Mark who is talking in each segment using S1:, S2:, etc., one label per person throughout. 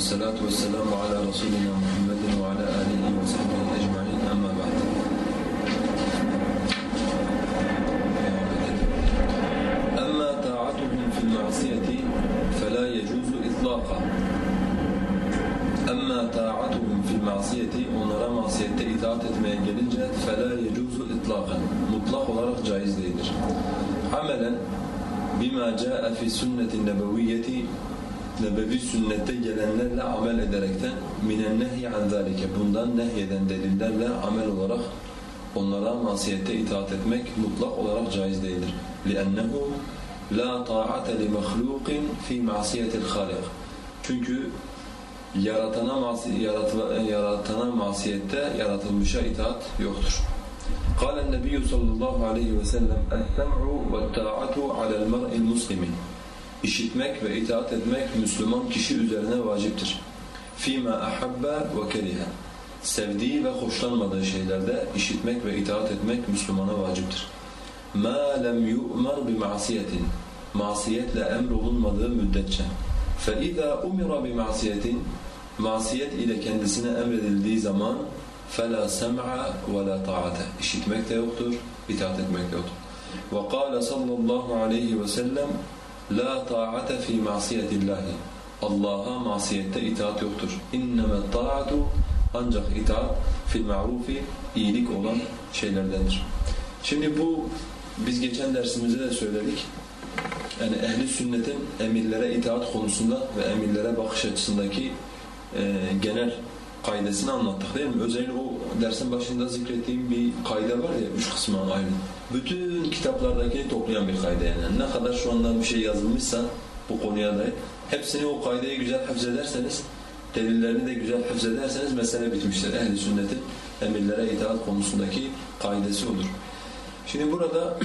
S1: والصلاة والسلام على رسولنا محمد وعلى آله وصحبه أجمعين. أما بعد. أما طاعتهم في المعصية فلا يجوز إطلاقا. أما طاعتهم في المعصية onlara masiyette itaat etmeye gelince فلا يجوز إطلاقا. mutlak olarak caiz değildir. Amelen bima caa fi sünnetin nebeviyeti nebevi sünnette gelenlerle amel ederekten minen nehy an zalike bundan nehyeden delillerle amel olarak onlara masiyette itaat etmek mutlak olarak caiz değildir. لِأَنَّهُ لَا طَاعَةَ لِمَخْلُوقٍ فِي مَعْصِيَةِ الْخَالِقِ Çünkü yaratana, masi, yaratana masiyette yaratılmışa itaat yoktur. قال النبي صلى الله عليه وسلم السمع والطاعة على المرء المسلم işitmek ve itaat etmek Müslüman kişi üzerine vaciptir. Fîmâ ahabba ve keriha. Sevdiği ve hoşlanmadığı şeylerde işitmek ve itaat etmek Müslümana vaciptir. Mâ lem yu'mar bi ma'siyetin. Masiyetle emrolunmadığı müddetçe. فَاِذَا اُمِرَ بِمَعْسِيَةٍ Masiyet ile kendisine emredildiği zaman فَلَا سَمْعَ وَلَا طَاعَةَ İşitmek de yoktur, itaat etmek de yoktur. وَقَالَ sallallahu aleyhi ve sellem La ta'ate fi masiyetillahi. Allah'a masiyette itaat yoktur. İnneme ta'atu ancak itaat fil ma'rufi iyilik olan şeylerdendir. Şimdi bu biz geçen dersimizde de söyledik. Yani ehli sünnetin emirlere itaat konusunda ve emirlere bakış açısındaki e, genel kaidesini anlattık değil mi? Özellikle o dersin başında zikrettiğim bir kaide var ya, üç kısma ayrı. Bütün kitaplardaki toplayan bir kaide yani. Ne kadar şu anda bir şey yazılmışsa bu konuya dair, hepsini o kaideyi güzel hafzederseniz, delillerini de güzel hafzederseniz mesele bitmiştir. Ehl-i sünnetin emirlere itaat konusundaki kaidesi olur. Şimdi burada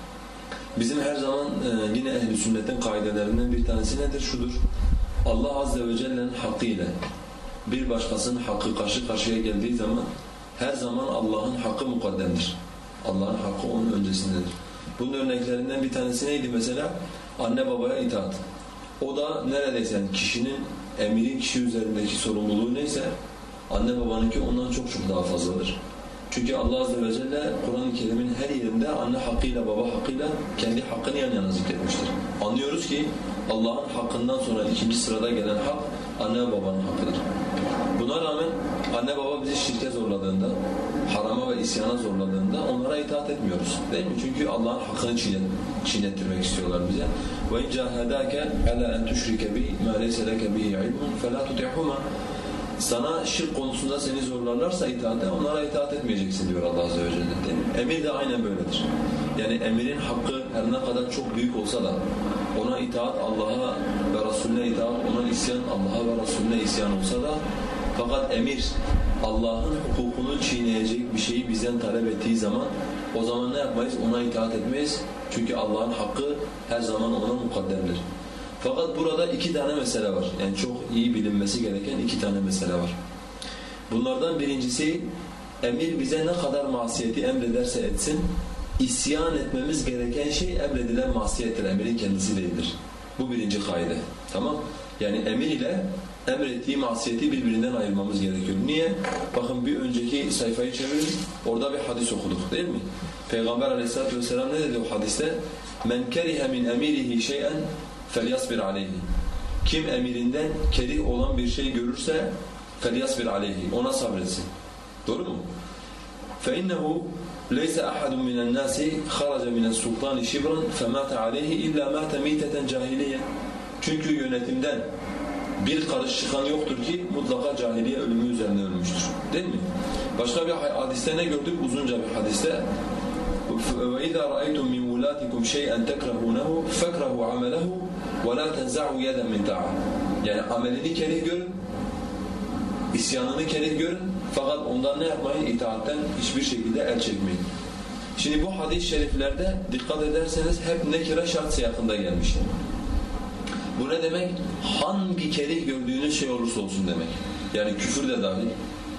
S1: bizim her zaman e, yine ehl-i sünnetin kaidelerinden bir tanesi nedir? Şudur. Allah Azze ve Celle'nin hakkıyla bir başkasının hakkı karşı karşıya geldiği zaman her zaman Allah'ın hakkı mukaddemdir. Allah'ın hakkı onun öncesindedir. Bunun örneklerinden bir tanesi neydi mesela? Anne babaya itaat. O da neredeyse yani kişinin, emirin kişi üzerindeki sorumluluğu neyse anne babanınki ondan çok çok daha fazladır. Çünkü Allah Azze ve Celle Kur'an-ı Kerim'in her yerinde anne hakkıyla baba hakkıyla kendi hakkını yan yana zikretmiştir. Anlıyoruz ki Allah'ın hakkından sonra ikinci sırada gelen hak anne babanın hakkıdır. Buna rağmen anne baba bizi şirke zorladığında, harama ve isyana zorladığında onlara itaat etmiyoruz. Değil mi? Çünkü Allah'ın hakkını çiğnet, çiğnettirmek istiyorlar bize. وَاِنْ جَاهَدَاكَ عَلَى أَنْ تُشْرِكَ بِي مَا لَيْسَ لَكَ بِهِ عِلْمٌ فَلَا تُطِعْهُمَا sana şirk konusunda seni zorlarlarsa itaate, onlara itaat etmeyeceksin diyor Allah Azze ve Celle. Değil mi? Emir de aynen böyledir. Yani emirin hakkı her ne kadar çok büyük olsa da ona itaat Allah'a ve Resulüne itaat, ona isyan Allah'a ve Resulüne isyan olsa da fakat emir Allah'ın hukukunu çiğneyecek bir şeyi bizden talep ettiği zaman o zaman ne yapmayız? Ona itaat etmeyiz. Çünkü Allah'ın hakkı her zaman ona mukaddemdir. Fakat burada iki tane mesele var. Yani çok iyi bilinmesi gereken iki tane mesele var. Bunlardan birincisi emir bize ne kadar masiyeti emrederse etsin isyan etmemiz gereken şey emredilen masiyettir. Emirin kendisi değildir. Bu birinci kaide. Tamam? Yani emir ile emrettiği masiyeti birbirinden ayırmamız gerekiyor. Niye? Bakın bir önceki sayfayı çevirin. Orada bir hadis okuduk değil mi? Peygamber aleyhissalatu vesselam ne dedi o hadiste? Men kerihe min emirihi şey'en فَلْيَصْبِرْ عَلَيْهِ Kim emirinden kerih olan bir şey görürse فَلْيَصْبِرْ عَلَيْهِ Ona sabretsin. Doğru mu? فَإِنَّهُ لَيْسَ أَحَدٌ مِنَ النَّاسِ خَرَجَ مِنَ السُّلْطَانِ شِبْرًا فَمَاتَ عَلَيْهِ إِلَّا مَاتَ مِيتَةً جَاهِلِيَّ Çünkü yönetimden bir karış çıkan yoktur ki mutlaka cahiliye ölümü üzerine ölmüştür. Değil mi? Başka bir hadiste ne gördük? Uzunca bir hadiste وَإِذَا رَأَيْتُمْ مِنْ وُلَاتِكُمْ شَيْئًا تَكْرَهُونَهُ فَكْرَهُوا عَمَلَهُ وَلَا تَنْزَعُوا يَدًا مِنْ تَعَى Yani amelini kerih görün, isyanını kerih görün fakat ondan ne yapmayın? İtaatten hiçbir şekilde el çekmeyin. Şimdi bu hadis-i şeriflerde dikkat ederseniz hep nekire şart siyakında gelmiş. Bu ne demek? Hangi kerih gördüğünüz şey olursa olsun demek. Yani küfür de dahil,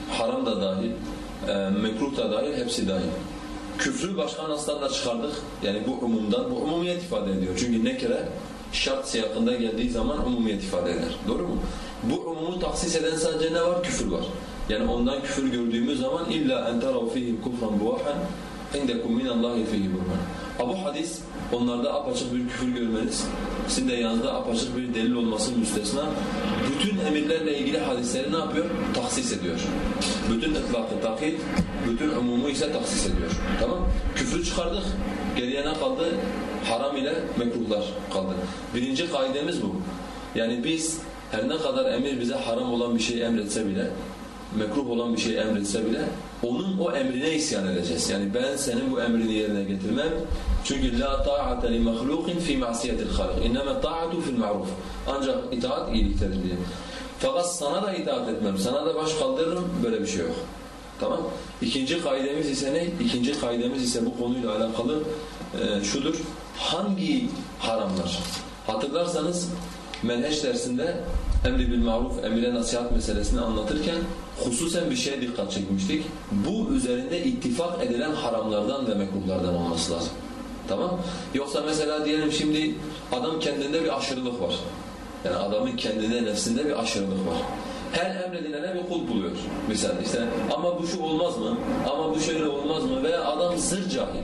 S1: haram da dahil, e, mekruh da dahil, hepsi dahil. Küfrü başka naslarla çıkardık. Yani bu umumdan, bu umumiyet ifade ediyor. Çünkü nekire şart siyakında geldiği zaman umumiyet ifade eder. Doğru mu? Bu umumu tahsis eden sadece ne var? Küfür var. Yani ondan küfür gördüğümüz zaman illa en terav fihim kufran buvahan indekum minallahi fihi burhan. Ha bu hadis onlarda apaçık bir küfür görmeniz, de yanında apaçık bir delil olması müstesna. Bütün emirlerle ilgili hadisleri ne yapıyor? Tahsis ediyor. Bütün ıtlakı takit, bütün umumu ise tahsis ediyor. Tamam? Küfrü çıkardık. Geriye ne kaldı? Haram ile mekruhlar kaldı. Birinci kaidemiz bu. Yani biz her ne kadar emir bize haram olan bir şey emretse bile mekruh olan bir şey emretse bile onun o emrine isyan edeceğiz. Yani ben senin bu emrini yerine getirmem. Çünkü la ta'ate li mahlukin fi ma'siyetil halik. İnneme ta'atu fil ma'ruf. Ancak itaat iyiliktedir diye. Fakat sana da itaat etmem, sana da baş kaldırırım böyle bir şey yok. Tamam? İkinci kaidemiz ise ne? İkinci kaidemiz ise bu konuyla alakalı e, şudur. Hangi haramlar? Hatırlarsanız menheş dersinde emri bil maruf, emire nasihat meselesini anlatırken hususen bir şeye dikkat çekmiştik. Bu üzerinde ittifak edilen haramlardan ve mekruhlardan olması lazım. Tamam? Yoksa mesela diyelim şimdi adam kendinde bir aşırılık var. Yani adamın kendine, nefsinde bir aşırılık var. Her emredilene bir kul buluyor. Misal işte ama bu şu olmaz mı? Ama bu şöyle olmaz mı? Veya adam zır cahil.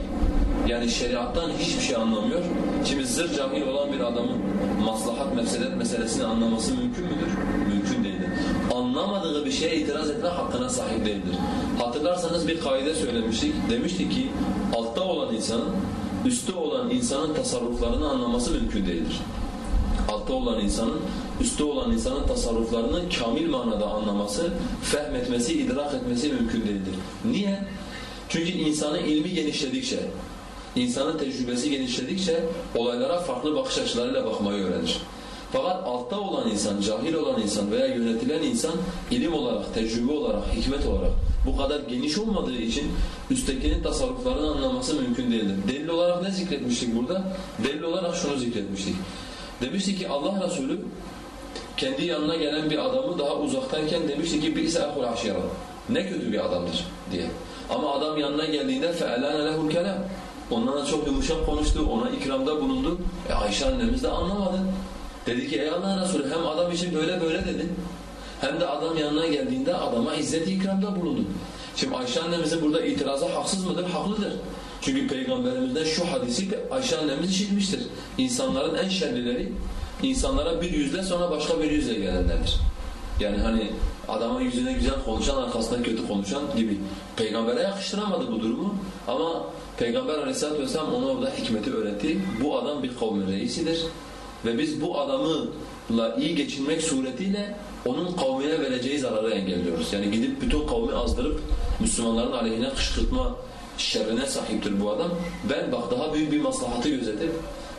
S1: Yani şeriattan hiçbir şey anlamıyor. Şimdi zır cahil olan bir adamın maslahat, mefsedet meselesini anlaması mümkün müdür? Anlamadığı bir şeye itiraz etme hakkına sahip değildir. Hatırlarsanız bir kaide söylemiştik. Demiştik ki altta olan insanın, üstte olan insanın tasarruflarını anlaması mümkün değildir. Altta olan insanın, üstte olan insanın tasarruflarını kamil manada anlaması, fehmetmesi, idrak etmesi mümkün değildir. Niye? Çünkü insanın ilmi genişledikçe, insanın tecrübesi genişledikçe olaylara farklı bakış açılarıyla bakmayı öğrenir. Fakat altta olan insan, cahil olan insan veya yönetilen insan ilim olarak, tecrübe olarak, hikmet olarak bu kadar geniş olmadığı için üsttekinin tasarruflarını anlaması mümkün değildir. Delil olarak ne zikretmiştik burada? Delil olarak şunu zikretmiştik. Demişti ki Allah Resulü kendi yanına gelen bir adamı daha uzaktayken demişti ki bi'se ehul aşira. Ne kötü bir adamdır diye. Ama adam yanına geldiğinde fe'elâne lehul kelam. Ondan da çok yumuşak konuştu, ona ikramda bulundu. E Ayşe annemiz de anlamadı. Dedi ki ey Allah Resulü hem adam için böyle böyle dedi. Hem de adam yanına geldiğinde adama izzet ikramda bulundu. Şimdi Ayşe annemizin burada itirazı haksız mıdır? Haklıdır. Çünkü Peygamberimizden şu hadisi Ayşe annemiz işitmiştir. İnsanların en şerlileri, insanlara bir yüzle sonra başka bir yüzle gelenlerdir. Yani hani adama yüzüne güzel konuşan, arkasında kötü konuşan gibi. Peygambere yakıştıramadı bu durumu ama Peygamber aleyhissalatü vesselam ona orada hikmeti öğretti. Bu adam bir kavmin reisidir ve biz bu adamla iyi geçinmek suretiyle onun kavmine vereceği zararı engelliyoruz. Yani gidip bütün kavmi azdırıp Müslümanların aleyhine kışkırtma şerrine sahiptir bu adam. Ben bak daha büyük bir maslahatı gözetip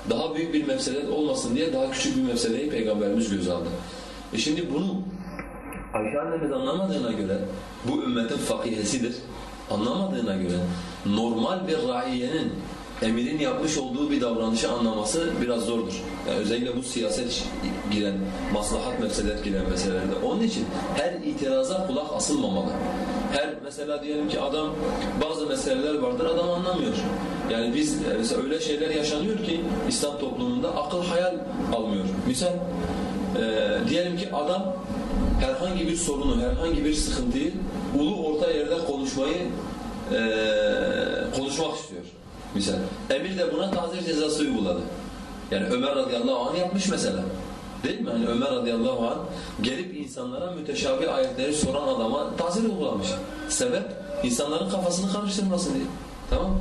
S1: daha büyük bir mefsedet olmasın diye daha küçük bir mefsedeyi Peygamberimiz göz aldı. E şimdi bunu Ayşe annemiz anlamadığına göre bu ümmetin fakihesidir. Anlamadığına göre normal bir raiyenin emirin yapmış olduğu bir davranışı anlaması biraz zordur. Yani özellikle bu siyaset giren, maslahat mefsedet giren meselelerde. Onun için her itiraza kulak asılmamalı. Her mesela diyelim ki adam bazı meseleler vardır adam anlamıyor. Yani biz mesela öyle şeyler yaşanıyor ki İslam toplumunda akıl hayal almıyor. Misal e, diyelim ki adam herhangi bir sorunu, herhangi bir sıkıntıyı ulu orta yerde konuşmayı e, konuşmak istiyor. Misal. Emir de buna tazir cezası uyguladı. Yani Ömer radıyallahu anh yapmış mesela. Değil mi? Hani Ömer radıyallahu anh gelip insanlara müteşabih ayetleri soran adama tazir uygulamış. Sebep? insanların kafasını karıştırmasın diye. Tamam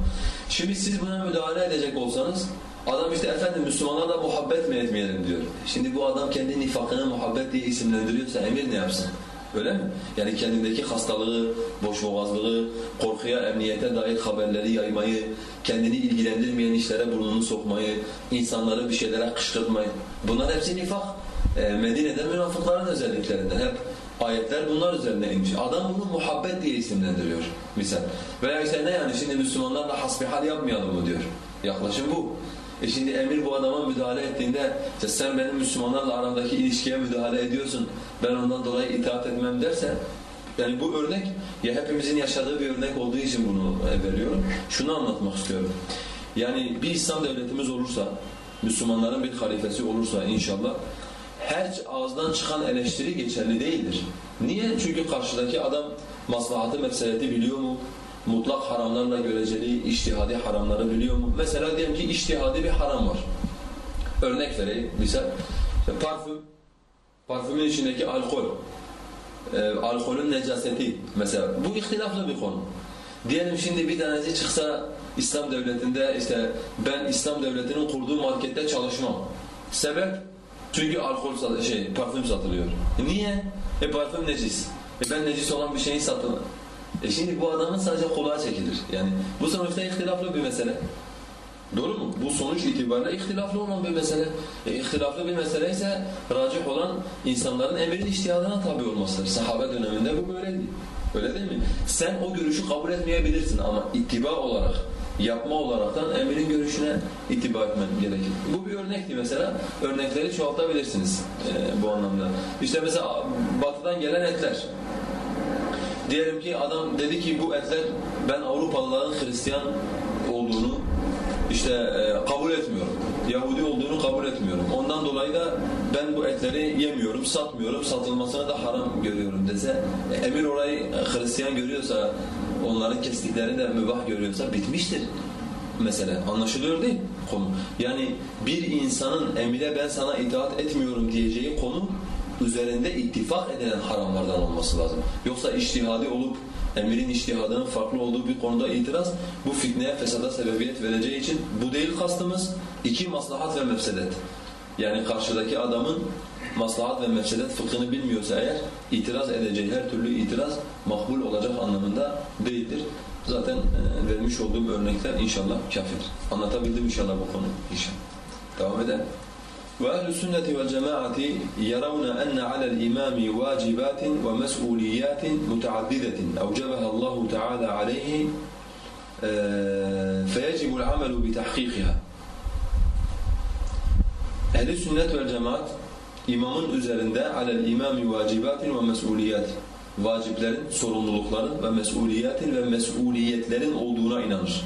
S1: Şimdi siz buna müdahale edecek olsanız adam işte efendim Müslümanlarla muhabbet mi etmeyelim diyor. Şimdi bu adam kendi nifakını muhabbet diye isimlendiriyorsa emir ne yapsın? Öyle mi? Yani kendindeki hastalığı, boşboğazlığı, korkuya, emniyete dair haberleri yaymayı, kendini ilgilendirmeyen işlere burnunu sokmayı, insanları bir şeylere kışkırtmayı. Bunlar hepsi nifak. Ee, Medine'de münafıkların özelliklerinden. Hep ayetler bunlar üzerine inmiş. Adam bunu muhabbet diye isimlendiriyor misal. Veya işte ne yani şimdi Müslümanlarla hasbihal yapmayalım mı diyor. Yaklaşım bu. E şimdi emir bu adama müdahale ettiğinde işte sen benim Müslümanlarla aramdaki ilişkiye müdahale ediyorsun. Ben ondan dolayı itaat etmem derse yani bu örnek ya hepimizin yaşadığı bir örnek olduğu için bunu veriyorum. Şunu anlatmak istiyorum. Yani bir İslam devletimiz olursa, Müslümanların bir halifesi olursa inşallah her ağızdan çıkan eleştiri geçerli değildir. Niye? Çünkü karşıdaki adam maslahatı, mefsedeti biliyor mu? Mutlak haramlarla göreceli, iştihadi haramları biliyor mu? Mesela diyelim ki iştihadi bir haram var. Örnek vereyim, misal. Parfüm, parfümün içindeki alkol, e, alkolün necaseti mesela. Bu ihtilaflı bir konu. Diyelim şimdi bir tanesi çıksa İslam devletinde işte ben İslam devletinin kurduğu markette çalışmam. Sebep? Çünkü alkol şey parfüm satılıyor. Niye? E parfüm necis. E ben necis olan bir şeyi satın. E şimdi bu adamın sadece kulağı çekilir. Yani bu sonuçta ihtilaflı bir mesele. Doğru mu? Bu sonuç itibariyle ihtilaflı olan bir mesele. E, ihtilaflı bir mesele ise racih olan insanların emrin iştihadına tabi olmasıdır. Sahabe döneminde bu böyleydi. Öyle değil mi? Sen o görüşü kabul etmeyebilirsin ama ittiba olarak, yapma olaraktan emrin görüşüne itibar etmen gerekir. Bu bir örnekti mesela. Örnekleri çoğaltabilirsiniz e, bu anlamda. İşte mesela batıdan gelen etler. Diyelim ki adam dedi ki bu etler ben Avrupalıların Hristiyan olduğunu işte e, kabul etmiyorum. Yahudi olduğunu kabul etmiyorum. Ondan dolayı da ben bu etleri yemiyorum, satmıyorum, satılmasını da haram görüyorum dese, e, emir orayı Hristiyan görüyorsa, onların kestiklerini de mübah görüyorsa bitmiştir mesele. Anlaşılıyor değil konu. Yani bir insanın emire ben sana itaat etmiyorum diyeceği konu üzerinde ittifak edilen haramlardan olması lazım. Yoksa iştihadi olup emirin iştihadının farklı olduğu bir konuda itiraz bu fitneye, fesada sebebiyet vereceği için bu değil kastımız. iki maslahat ve mefsedet. Yani karşıdaki adamın maslahat ve mefsedet fıkhını bilmiyorsa eğer itiraz edeceği her türlü itiraz makbul olacak anlamında değildir. Zaten e, vermiş olduğum örnekler inşallah kafir. Anlatabildim inşallah bu konu inşallah. Devam edelim. وأهل السنة والجماعة يرون أن على الإمام واجبات ومسؤوليات متعددة أوجبها الله تعالى عليه فيجب العمل بتحقيقها Ehl-i sünnet vel cemaat imamın üzerinde alel imami vacibatin ve mesuliyat vaciplerin, sorumlulukların ve mesuliyatin ve mesuliyetlerin olduğuna inanır.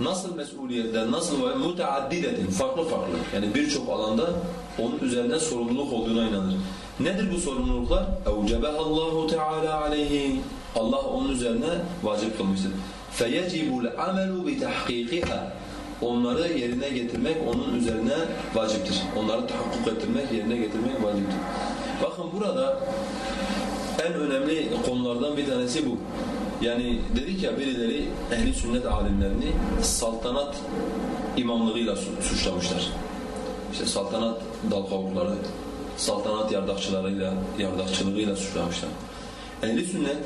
S1: Nasıl mesuliyetler, nasıl var? Muteaddidetin, farklı farklı. Yani birçok alanda onun üzerinde sorumluluk olduğuna inanır. Nedir bu sorumluluklar? اَوْجَبَهَا اللّٰهُ تَعَالَى عَلَيْهِ Allah onun üzerine vacip kılmıştır. فَيَجِبُ الْعَمَلُ بِتَحْقِيقِهَا Onları yerine getirmek onun üzerine vaciptir. Onları tahakkuk ettirmek, yerine getirmek vaciptir. Bakın burada en önemli konulardan bir tanesi bu. Yani dedik ya birileri ehli sünnet alimlerini saltanat imamlığıyla suçlamışlar. İşte saltanat dal kavukları, saltanat yardakçılarıyla, yardakçılığıyla suçlamışlar. Ehli sünnet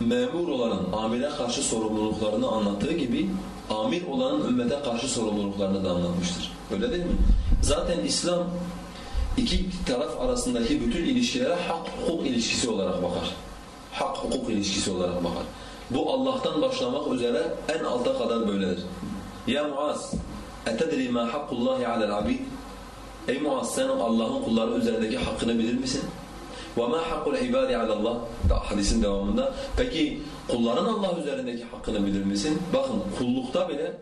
S1: memur olanın amire karşı sorumluluklarını anlattığı gibi amir olanın ümmete karşı sorumluluklarını da anlatmıştır. Öyle değil mi? Zaten İslam iki taraf arasındaki bütün ilişkilere hak hukuk ilişkisi olarak bakar hak hukuk ilişkisi olarak bakar. Bu Allah'tan başlamak üzere en alta kadar böyledir. Ya Muaz, etedri ma hakkullahi alel abid? Ey Muaz sen Allah'ın kulları üzerindeki hakkını bilir misin? وَمَا حَقُّ الْعِبَادِ عَلَى اللّٰهِ Hadisin devamında. Peki kulların Allah üzerindeki hakkını bilir misin? Bakın kullukta bile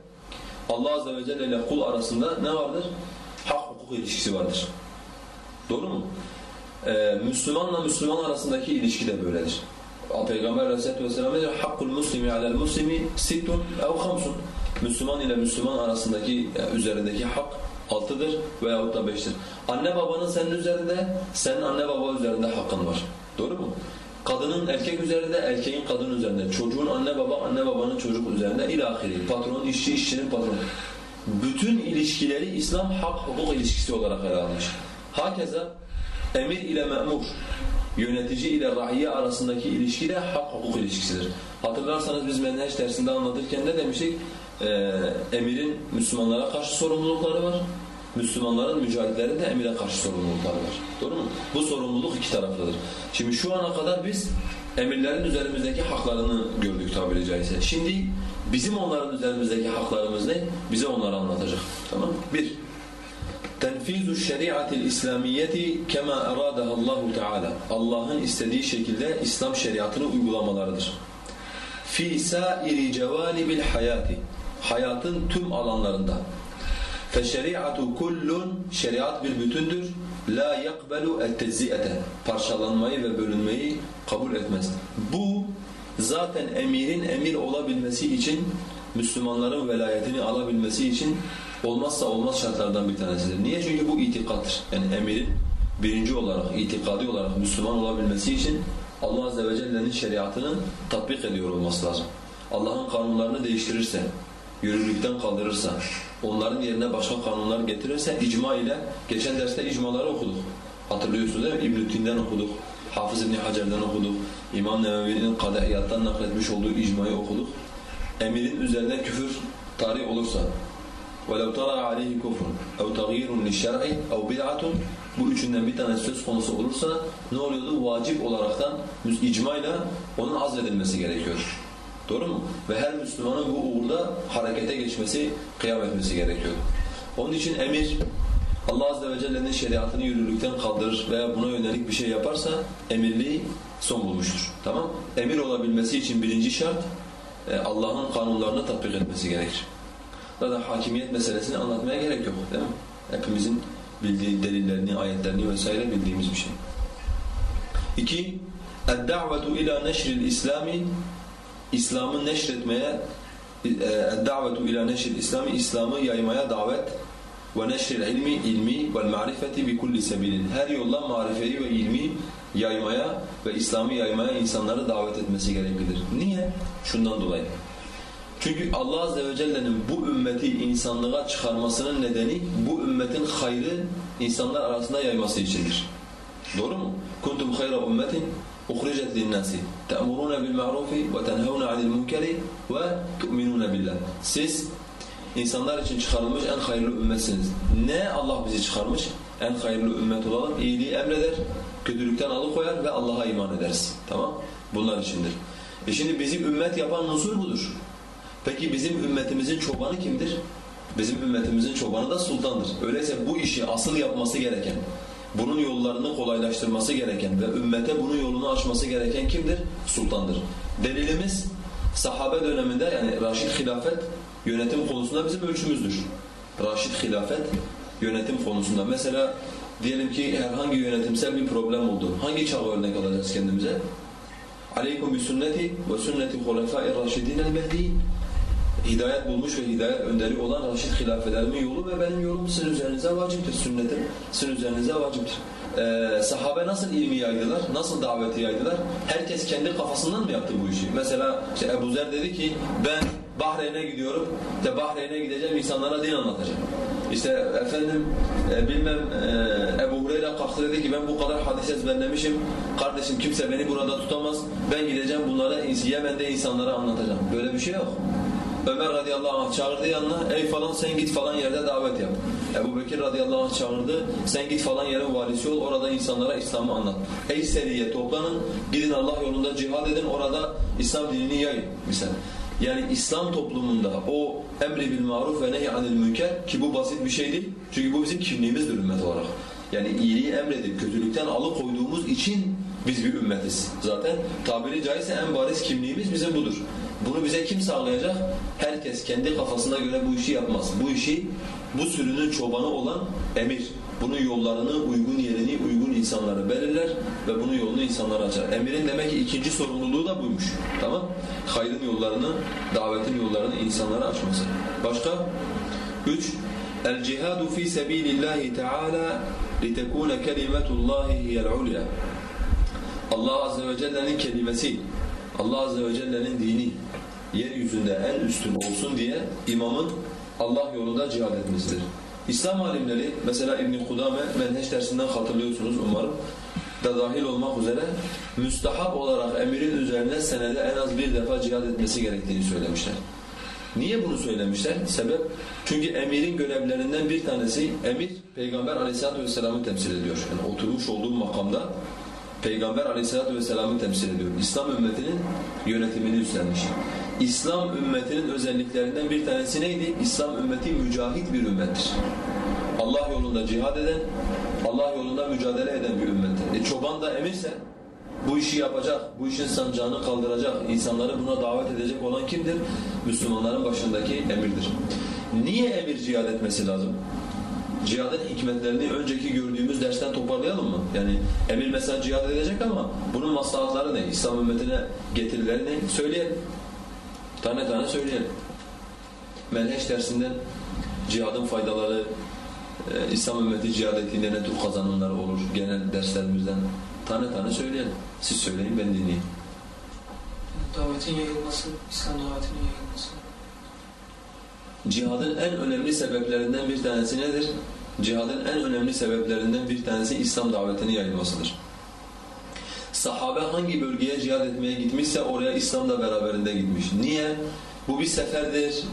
S1: Allah Azze ve Celle ile kul arasında ne vardır? Hak hukuk ilişkisi vardır. Doğru mu? Ee, Müslümanla Müslüman arasındaki ilişki de böyledir. Peygamber Aleyhisselatü Vesselam diyor hakkul muslimi alel muslimi sittun ev hamsun. Müslüman ile Müslüman arasındaki üzerindeki hak altıdır veyahut da beştir. Anne babanın senin üzerinde, senin anne baba üzerinde hakkın var. Doğru mu? Kadının erkek üzerinde, erkeğin kadın üzerinde. Çocuğun anne baba, anne babanın çocuk üzerinde. İlahiri. Patron, işçi, işçinin patronu. Bütün ilişkileri İslam hak hukuk ilişkisi olarak ele almış. Hakeza emir ile memur, yönetici ile rahiye arasındaki ilişki de hak hukuk ilişkisidir. Hatırlarsanız biz menheç dersinde anlatırken ne demiştik? Ee, emirin Müslümanlara karşı sorumlulukları var. Müslümanların, mücahitlerin de emire karşı sorumlulukları var. Doğru mu? Bu sorumluluk iki taraflıdır. Şimdi şu ana kadar biz emirlerin üzerimizdeki haklarını gördük tabiri caizse. Şimdi bizim onların üzerimizdeki haklarımız ne? Bize onları anlatacak. Tamam Bir, Tenfizu şeriatil İslamiyeti kema eradaha Allahu Teala. Allah'ın istediği şekilde İslam şeriatını uygulamalarıdır. Fi sairi cevanibil hayati. Hayatın tüm alanlarında. Fe şeriatu kullun şeriat bir bütündür. La yakbelu etteziyete. Parçalanmayı ve bölünmeyi kabul etmez. Bu zaten emirin emir olabilmesi için Müslümanların velayetini alabilmesi için olmazsa olmaz şartlardan bir tanesidir. Niye? Çünkü bu itikattır. Yani emirin birinci olarak, itikadi olarak Müslüman olabilmesi için Allah Azze ve Celle'nin şeriatını tatbik ediyor olması lazım. Allah'ın kanunlarını değiştirirse, yürürlükten kaldırırsa, onların yerine başka kanunlar getirirse icma ile, geçen derste icmaları okuduk. Hatırlıyorsunuz değil mi? İbn-i okuduk, Hafız İbn Hacer'den okuduk, İmam Nevevi'nin kadehiyattan nakletmiş olduğu icmayı okuduk. Emirin üzerine küfür tarih olursa, وَلَوْ تَرَى عَلَيْهِ كُفْرٌ اَوْ تَغْيِيرٌ لِلشَّرْعِ اَوْ بِدْعَةٌ Bu üçünden bir tane söz konusu olursa ne oluyordu? Vacip olaraktan icmayla onun azledilmesi gerekiyor. Doğru mu? Ve her Müslümanın bu uğurda harekete geçmesi, kıyam etmesi gerekiyor. Onun için emir Allah Azze ve Celle'nin şeriatını yürürlükten kaldırır veya buna yönelik bir şey yaparsa emirliği son bulmuştur. Tamam? Emir olabilmesi için birinci şart e, Allah'ın kanunlarını tatbik etmesi gerekir. Zaten hakimiyet meselesini anlatmaya gerek yok değil mi? Hepimizin bildiği delillerini, ayetlerini vesaire bildiğimiz bir şey. İki, اَدَّعْوَةُ اِلَى نَشْرِ الْاِسْلَامِ İslam'ı neşretmeye اَدَّعْوَةُ اِلَى نَشْرِ الْاِسْلَامِ İslam'ı yaymaya davet ve neşril ilmi ilmi vel marifeti bi kulli sebilin. Her yolla marifeyi ve ilmi yaymaya ve İslam'ı yaymaya insanları davet etmesi gereklidir. Niye? Şundan dolayı. Çünkü Allah Azze ve Celle'nin bu ümmeti insanlığa çıkarmasının nedeni bu ümmetin hayrı insanlar arasında yayması içindir. Doğru mu? Kuntum hayra ummetin uhricet linnâsi te'murûne bil ma'rufi ve tenhevne anil munkeri ve tu'minûne billah. Siz insanlar için çıkarılmış en hayırlı ümmetsiniz. Ne Allah bizi çıkarmış? En hayırlı ümmet olalım. İyiliği emreder, kötülükten alıkoyar ve Allah'a iman ederiz. Tamam? Bunlar içindir. E şimdi bizi ümmet yapan unsur budur. Peki bizim ümmetimizin çobanı kimdir? Bizim ümmetimizin çobanı da sultandır. Öyleyse bu işi asıl yapması gereken, bunun yollarını kolaylaştırması gereken ve ümmete bunun yolunu açması gereken kimdir? Sultandır. Delilimiz sahabe döneminde yani Raşid hilafet yönetim konusunda bizim ölçümüzdür. Raşid hilafet yönetim konusunda. Mesela diyelim ki herhangi yönetimsel bir problem oldu. Hangi çağı örnek alacağız kendimize? Aleykum bi sünneti ve sünneti hulefâ'i raşidînel mehdiyin hidayet bulmuş ve hidayet önderi olan Raşid hilafelerimin yolu ve benim yolum sizin üzerinize vaciptir. Sünnetim sizin üzerinize vaciptir. Ee, sahabe nasıl ilmi yaydılar? Nasıl daveti yaydılar? Herkes kendi kafasından mı yaptı bu işi? Mesela işte Ebu Zer dedi ki ben Bahreyn'e gidiyorum. İşte Bahreyn'e gideceğim insanlara din anlatacağım. İşte efendim e, bilmem e, Ebu Hureyre kalktı dedi ki ben bu kadar hadis ezberlemişim. Kardeşim kimse beni burada tutamaz. Ben gideceğim bunlara Yemen'de insanlara anlatacağım. Böyle bir şey yok. Ömer radıyallahu anh çağırdı yanına, ey falan sen git falan yerde davet yap. Ebu Bekir radıyallahu anh çağırdı, sen git falan yerin valisi ol, orada insanlara İslam'ı anlat. Ey seriye toplanın, gidin Allah yolunda cihad edin, orada İslam dinini yayın misal. Yani İslam toplumunda o emri bil maruf ve nehy anil münker ki bu basit bir şey değil. Çünkü bu bizim kimliğimizdir ümmet olarak. Yani iyiliği emredip kötülükten alıkoyduğumuz için biz bir ümmetiz. Zaten tabiri caizse en bariz kimliğimiz bizim budur. Bunu bize kim sağlayacak? Herkes kendi kafasına göre bu işi yapmaz. Bu işi bu sürünün çobanı olan emir. Bunun yollarını, uygun yerini, uygun insanları belirler ve bunun yolunu insanlara açar. Emirin demek ki ikinci sorumluluğu da buymuş. Tamam? Hayrın yollarını, davetin yollarını insanlara açması. Başka? Üç, El cihadu fi sebilillahi Teala litekune kelimetullahi hiyel ulya. Allah Azze ve Celle'nin kelimesi, Allah Azze ve Celle'nin dini yeryüzünde en üstün olsun diye imamın Allah yolunda cihad etmesidir. İslam alimleri mesela İbn Kudame menheş dersinden hatırlıyorsunuz umarım da dahil olmak üzere müstahap olarak emirin üzerine senede en az bir defa cihad etmesi gerektiğini söylemişler. Niye bunu söylemişler? Sebep çünkü emirin görevlerinden bir tanesi emir Peygamber Aleyhisselatü vesselam'ı temsil ediyor. Yani oturmuş olduğu makamda Peygamber Aleyhisselatü vesselam'ı temsil ediyor. İslam ümmetinin yönetimini üstlenmiş. İslam ümmetinin özelliklerinden bir tanesi neydi? İslam ümmeti mücahit bir ümmettir. Allah yolunda cihad eden, Allah yolunda mücadele eden bir ümmettir. E çoban da emirse bu işi yapacak, bu işin sancağını kaldıracak, insanları buna davet edecek olan kimdir? Müslümanların başındaki emirdir. Niye emir cihad etmesi lazım? Cihadın hikmetlerini önceki gördüğümüz dersten toparlayalım mı? Yani emir mesela cihad edecek ama bunun maslahatları ne? İslam ümmetine getirileri ne? Söyleyelim. Tane tane söyleyelim. Menheş dersinden cihadın faydaları, e, İslam ümmeti cihad ettiğinde ne tür kazanımlar olur genel derslerimizden tane tane söyleyelim. Siz söyleyin ben dinleyeyim.
S2: Davetin yayılması, İslam davetinin yayılması.
S1: Cihadın en önemli sebeplerinden bir tanesi nedir? Cihadın en önemli sebeplerinden bir tanesi İslam davetinin yayılmasıdır. Sahabe hangi bölgeye cihad etmeye gitmişse oraya İslam da beraberinde gitmiş. Niye? Bu bir seferdir.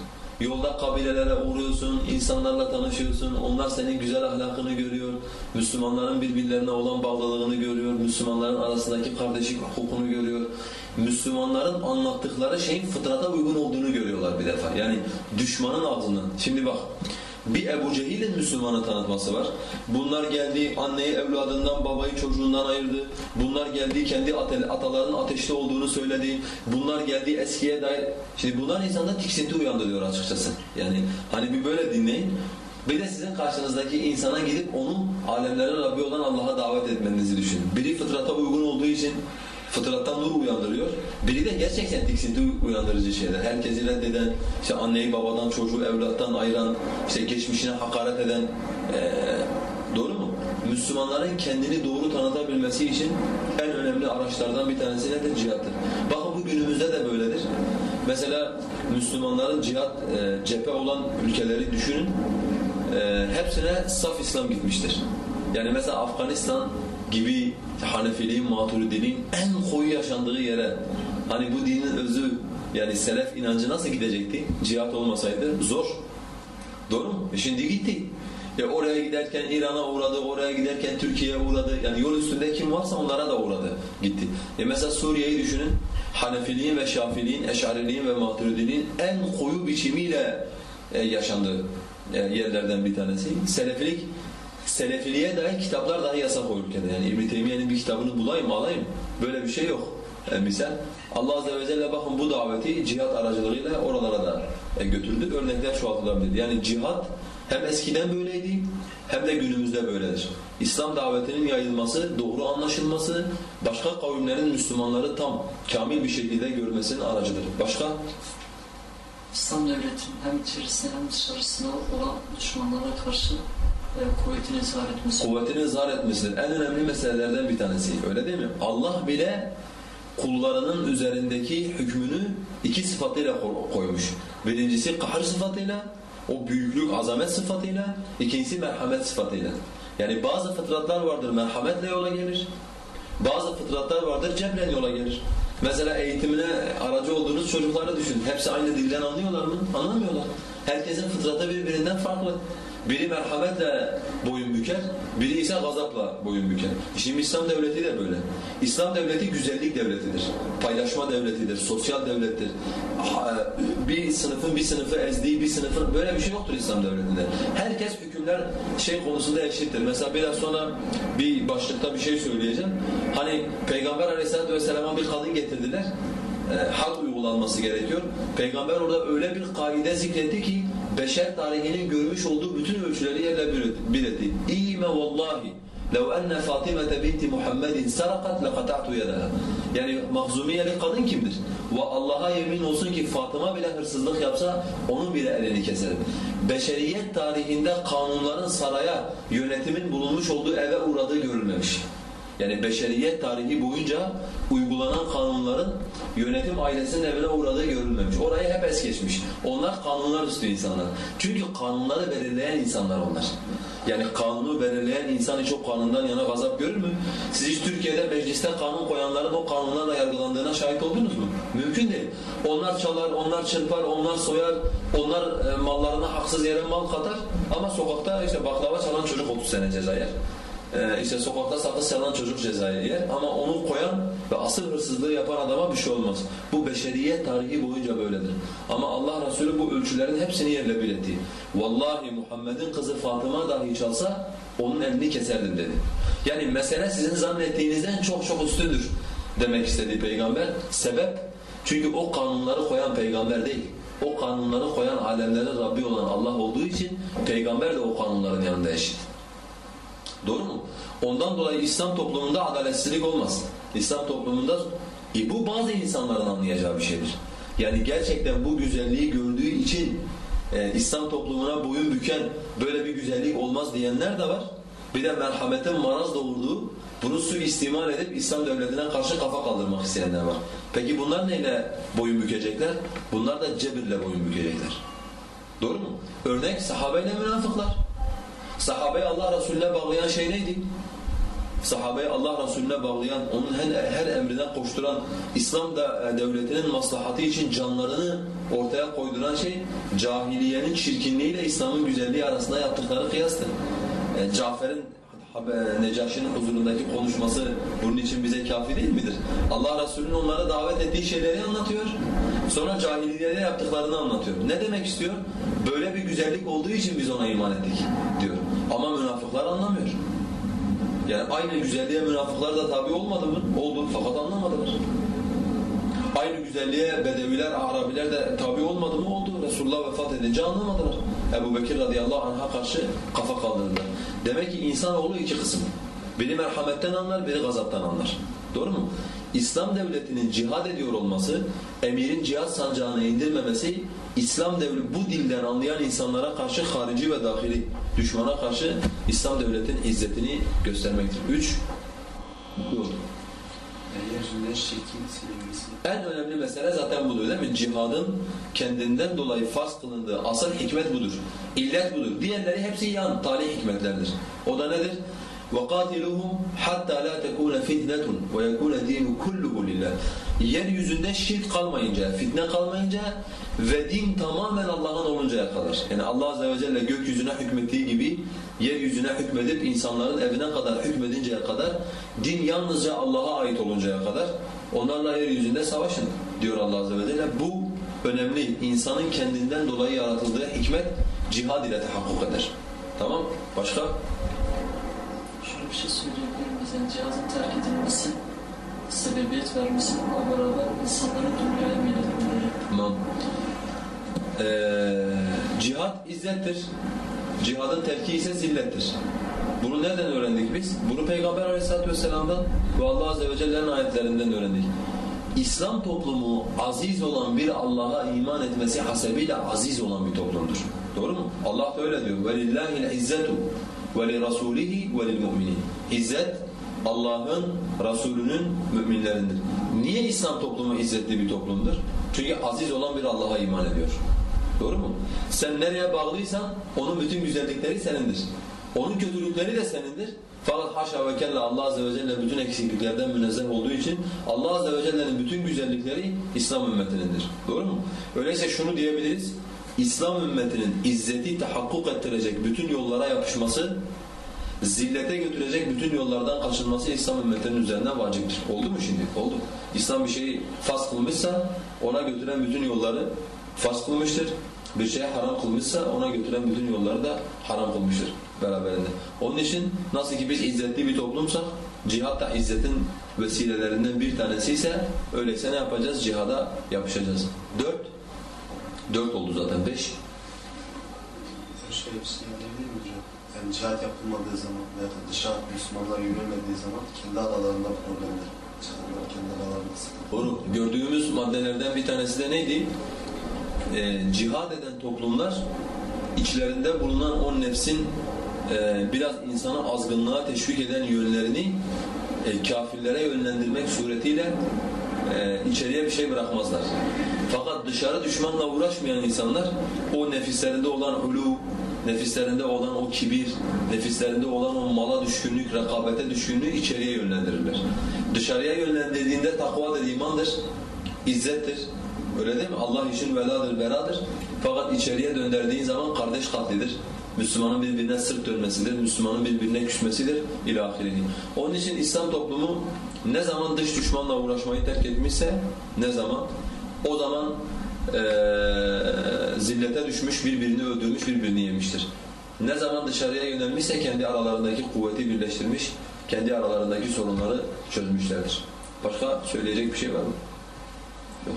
S1: Yolda kabilelere uğruyorsun, insanlarla tanışıyorsun, onlar senin güzel ahlakını görüyor, Müslümanların birbirlerine olan bağlılığını görüyor, Müslümanların arasındaki kardeşlik hukukunu görüyor. Müslümanların anlattıkları şeyin fıtrata uygun olduğunu görüyorlar bir defa. Yani düşmanın ağzından. Şimdi bak, bir Ebu Cehil'in Müslümanı tanıtması var. Bunlar geldi anneyi evladından, babayı çocuğundan ayırdı. Bunlar geldi kendi atalarının ateşte olduğunu söyledi. Bunlar geldi eskiye dair. Şimdi bunlar insanda tiksinti uyandırıyor açıkçası. Yani hani bir böyle dinleyin. Bir de sizin karşınızdaki insana gidip onu alemlerin Rabbi olan Allah'a davet etmenizi düşünün. Biri fıtrata uygun olduğu için fıtrattan nur uyandırıyor. Biri de gerçekten tiksinti uyandırıcı şeyler. Herkesi reddeden, işte anneyi babadan, çocuğu evlattan ayıran, işte geçmişine hakaret eden, ee, doğru mu? Müslümanların kendini doğru tanıtabilmesi için en önemli araçlardan bir tanesi nedir? Cihattır. Bakın bu günümüzde de böyledir. Mesela Müslümanların cihat e, cephe olan ülkeleri düşünün. E, hepsine saf İslam gitmiştir. Yani mesela Afganistan gibi Hanefiliğin, Maturidiliğin en koyu yaşandığı yere hani bu dinin özü yani selef inancı nasıl gidecekti? Cihat olmasaydı zor. Doğru mu? E şimdi gitti. Ya oraya giderken İran'a uğradı, oraya giderken Türkiye'ye uğradı. Yani yol üstünde kim varsa onlara da uğradı, gitti. E mesela Suriye'yi düşünün. Hanefiliğin ve Şafiliğin, Eş'ariliğin ve Maturidiliğin en koyu biçimiyle e, yaşandığı e, yerlerden bir tanesi. Selefilik Selefiliğe dair kitaplar dahi yasak o ülkede. Yani İbn Teymiye'nin bir kitabını bulayım, alayım. Böyle bir şey yok. Yani misal Allah azze ve celle bakın bu daveti cihat aracılığıyla oralara da e, götürdü. Örnekler çoğaltılabilir. Yani cihat hem eskiden böyleydi hem de günümüzde böyledir. İslam davetinin yayılması, doğru anlaşılması, başka kavimlerin Müslümanları tam, kamil bir şekilde görmesinin aracıdır. Başka?
S2: İslam devletinin hem içerisinde hem dışarısında olan düşmanlara karşı kuvvetini zar etmesi.
S1: Kuvvetini zar etmesidir. En önemli meselelerden bir tanesi. Öyle değil mi? Allah bile kullarının üzerindeki hükmünü iki sıfatıyla koymuş. Birincisi kahır sıfatıyla, o büyüklük, azamet sıfatıyla, ikincisi merhamet sıfatıyla. Yani bazı fıtratlar vardır merhametle yola gelir, bazı fıtratlar vardır cebren yola gelir. Mesela eğitimine aracı olduğunuz çocukları düşünün. Hepsi aynı dilden anlıyorlar mı? Anlamıyorlar. Herkesin fıtratı birbirinden farklı. Biri merhametle boyun büker, biri ise gazapla boyun büker. Şimdi İslam devleti de böyle. İslam devleti güzellik devletidir. Paylaşma devletidir, sosyal devlettir. Bir sınıfın bir sınıfı ezdiği bir sınıfın böyle bir şey yoktur İslam devletinde. Herkes hükümler şey konusunda eşittir. Mesela biraz sonra bir başlıkta bir şey söyleyeceğim. Hani Peygamber Aleyhisselatü vesselam'a bir kadın getirdiler e, hak uygulanması gerekiyor. Peygamber orada öyle bir kaide zikretti ki beşer tarihinin görmüş olduğu bütün ölçüleri yerle bir etti. İme vallahi لو أن فاطمة بنت محمد سرقت لقطعت يدها. Yani Mahzumiyeli kadın kimdir? Ve Allah'a yemin olsun ki Fatıma bile hırsızlık yapsa onun bile elini keserim. Beşeriyet tarihinde kanunların saraya, yönetimin bulunmuş olduğu eve uğradığı görülmemiş. Yani beşeriyet tarihi boyunca uygulanan kanunların yönetim ailesinin evine uğradığı görülmemiş. Orayı hep es geçmiş. Onlar kanunlar üstü insanlar. Çünkü kanunları belirleyen insanlar onlar. Yani kanunu belirleyen insan hiç o kanundan yana gazap görür mü? Siz hiç Türkiye'de mecliste kanun koyanların o kanunlarla yargılandığına şahit oldunuz mu? Mümkün değil. Onlar çalar, onlar çırpar, onlar soyar, onlar e, mallarına haksız yere mal katar ama sokakta işte baklava çalan çocuk 30 sene ceza yer e, işte sokakta sakız çalan çocuk cezayı yer ama onu koyan ve asıl hırsızlığı yapan adama bir şey olmaz. Bu beşeriyet tarihi boyunca böyledir. Ama Allah Resulü bu ölçülerin hepsini yerle bir etti. Vallahi Muhammed'in kızı Fatıma dahi çalsa onun elini keserdim dedi. Yani mesele sizin zannettiğinizden çok çok üstündür demek istediği peygamber. Sebep çünkü o kanunları koyan peygamber değil. o kanunları koyan alemlerin Rabbi olan Allah olduğu için peygamber de o kanunların yanında eşit. Doğru mu? Ondan dolayı İslam toplumunda adaletsizlik olmaz. İslam toplumunda e bu bazı insanların anlayacağı bir şeydir. Yani gerçekten bu güzelliği gördüğü için e, İslam toplumuna boyun büken böyle bir güzellik olmaz diyenler de var. Bir de merhametin maraz doğurduğu bunu suistimal edip İslam devletine karşı kafa kaldırmak isteyenler var. Peki bunlar neyle boyun bükecekler? Bunlar da cebirle boyun bükecekler. Doğru mu? Örnek sahabeyle münafıklar. Sahabeyi Allah Resulüne bağlayan şey neydi? Sahabeyi Allah Resulüne bağlayan, onun her, her emrine koşturan, İslam da e, devletinin maslahatı için canlarını ortaya koyduran şey, cahiliyenin çirkinliğiyle İslam'ın güzelliği arasında yaptıkları kıyastır. E, Cafer'in Necaşi'nin huzurundaki konuşması bunun için bize kafi değil midir? Allah Resulü'nün onlara davet ettiği şeyleri anlatıyor. Sonra cahiliyede yaptıklarını anlatıyor. Ne demek istiyor? Böyle bir güzellik olduğu için biz ona iman ettik diyor. Ama münafıklar anlamıyor. Yani aynı güzelliğe münafıklar da tabi olmadı mı? Oldu fakat anlamadılar. Aynı güzelliğe Bedeviler, Arabiler de tabi olmadı mı? Oldu. Resulullah vefat edince anlamadılar. Ebu Bekir radıyallahu anh'a karşı kafa kaldırdılar. Demek ki insanoğlu iki kısım. Biri merhametten anlar, biri gazaptan anlar. Doğru mu? İslam devletinin cihad ediyor olması, emirin cihad sancağını indirmemesi, İslam devleti bu dilden anlayan insanlara karşı harici ve dahili düşmana karşı İslam devletinin izzetini göstermektir. Üç, bu. En önemli mesele zaten budur değil mi? Cihadın kendinden dolayı farz kılındığı asıl hikmet budur. İllet budur. Diğerleri hepsi yan, talih hikmetlerdir. O da nedir? وَقَاتِلُهُمْ حَتَّى لَا تَكُونَ فِتْنَةٌ وَيَكُونَ دِينُ كُلُّهُ لِلّٰهِ Yeryüzünde şirk kalmayınca, fitne kalmayınca ve din tamamen Allah'ın oluncaya kadar. Yani Allah Azze ve Celle gökyüzüne hükmettiği gibi yeryüzüne hükmedip insanların evine kadar hükmedinceye kadar din yalnızca Allah'a ait oluncaya kadar onlarla yeryüzünde savaşın diyor Allah Azze ve Celle. Bu önemli. İnsanın kendinden dolayı yaratıldığı hikmet cihad ile tahakkuk eder. Tamam? Başka?
S2: Şöyle bir şey söyleyebilirim. Mesela cihazın terk edilmesi, sebebiyet vermesi bununla beraber insanların dünyaya meyledilmeleri.
S1: Tamam. Ee, cihad izzettir. Cihadın terki ise zillettir. Bunu nereden öğrendik biz? Bunu Peygamber Aleyhisselatü Vesselam'dan ve Allah Azze ve Celle'nin ayetlerinden öğrendik. İslam toplumu aziz olan bir Allah'a iman etmesi hasebiyle aziz olan bir toplumdur. Doğru mu? Allah da öyle diyor. وَلِلَّهِ الْعِزَّةُ ve li rasulihi ve lil mu'minin. İzzet Allah'ın, Resulünün müminlerindir. Niye İslam toplumu izzetli bir toplumdur? Çünkü aziz olan bir Allah'a iman ediyor. Doğru mu? Sen nereye bağlıysan onun bütün güzellikleri senindir. Onun kötülükleri de senindir. Fakat haşa ve kella Allah Azze ve Celle bütün eksikliklerden münezzeh olduğu için Allah Azze ve Celle'nin bütün güzellikleri İslam ümmetinindir. Doğru mu? Öyleyse şunu diyebiliriz. İslam ümmetinin izzeti tahakkuk ettirecek bütün yollara yapışması, zillete götürecek bütün yollardan kaçınması İslam ümmetinin üzerinden vaciptir. Oldu mu şimdi? Oldu. İslam bir şeyi farz kılmışsa ona götüren bütün yolları farz kılmıştır. Bir şeye haram kılmışsa ona götüren bütün yolları da haram kılmıştır beraberinde. Onun için nasıl ki biz izzetli bir toplumsak cihat da izzetin vesilelerinden bir tanesi ise öyleyse ne yapacağız? Cihada yapışacağız. Dört. Dört oldu zaten. Beş.
S3: Şey diyebilir miyim hocam? Yani cihat yapılmadığı zaman veya da dışa Müslümanlar yürümediği zaman kendi aralarında problemler. Müslümanlar kendi aralarında sıkıntı.
S1: Doğru. Gördüğümüz maddelerden bir tanesi de neydi? Ee, cihad eden toplumlar içlerinde bulunan o nefsin e, biraz insanı azgınlığa teşvik eden yönlerini e, kafirlere yönlendirmek suretiyle e, içeriye bir şey bırakmazlar. Fakat dışarı düşmanla uğraşmayan insanlar o nefislerinde olan ulu, nefislerinde olan o kibir, nefislerinde olan o mala düşkünlük, rekabete düşkünlüğü içeriye yönlendirirler. Dışarıya yönlendirdiğinde takvadır, imandır, izzettir. Öyle değil mi? Allah için veladır, beradır. Fakat içeriye döndürdüğün zaman kardeş katlidir. Müslümanın birbirine sırt dönmesidir, Müslümanın birbirine küsmesidir ilahirihi. Onun için İslam toplumu ne zaman dış düşmanla uğraşmayı terk etmişse, ne zaman o zaman e, zillete düşmüş, birbirini öldürmüş, birbirini yemiştir. Ne zaman dışarıya yönelmişse kendi aralarındaki kuvveti birleştirmiş, kendi aralarındaki sorunları çözmüşlerdir. Başka söyleyecek bir şey var mı? Yok.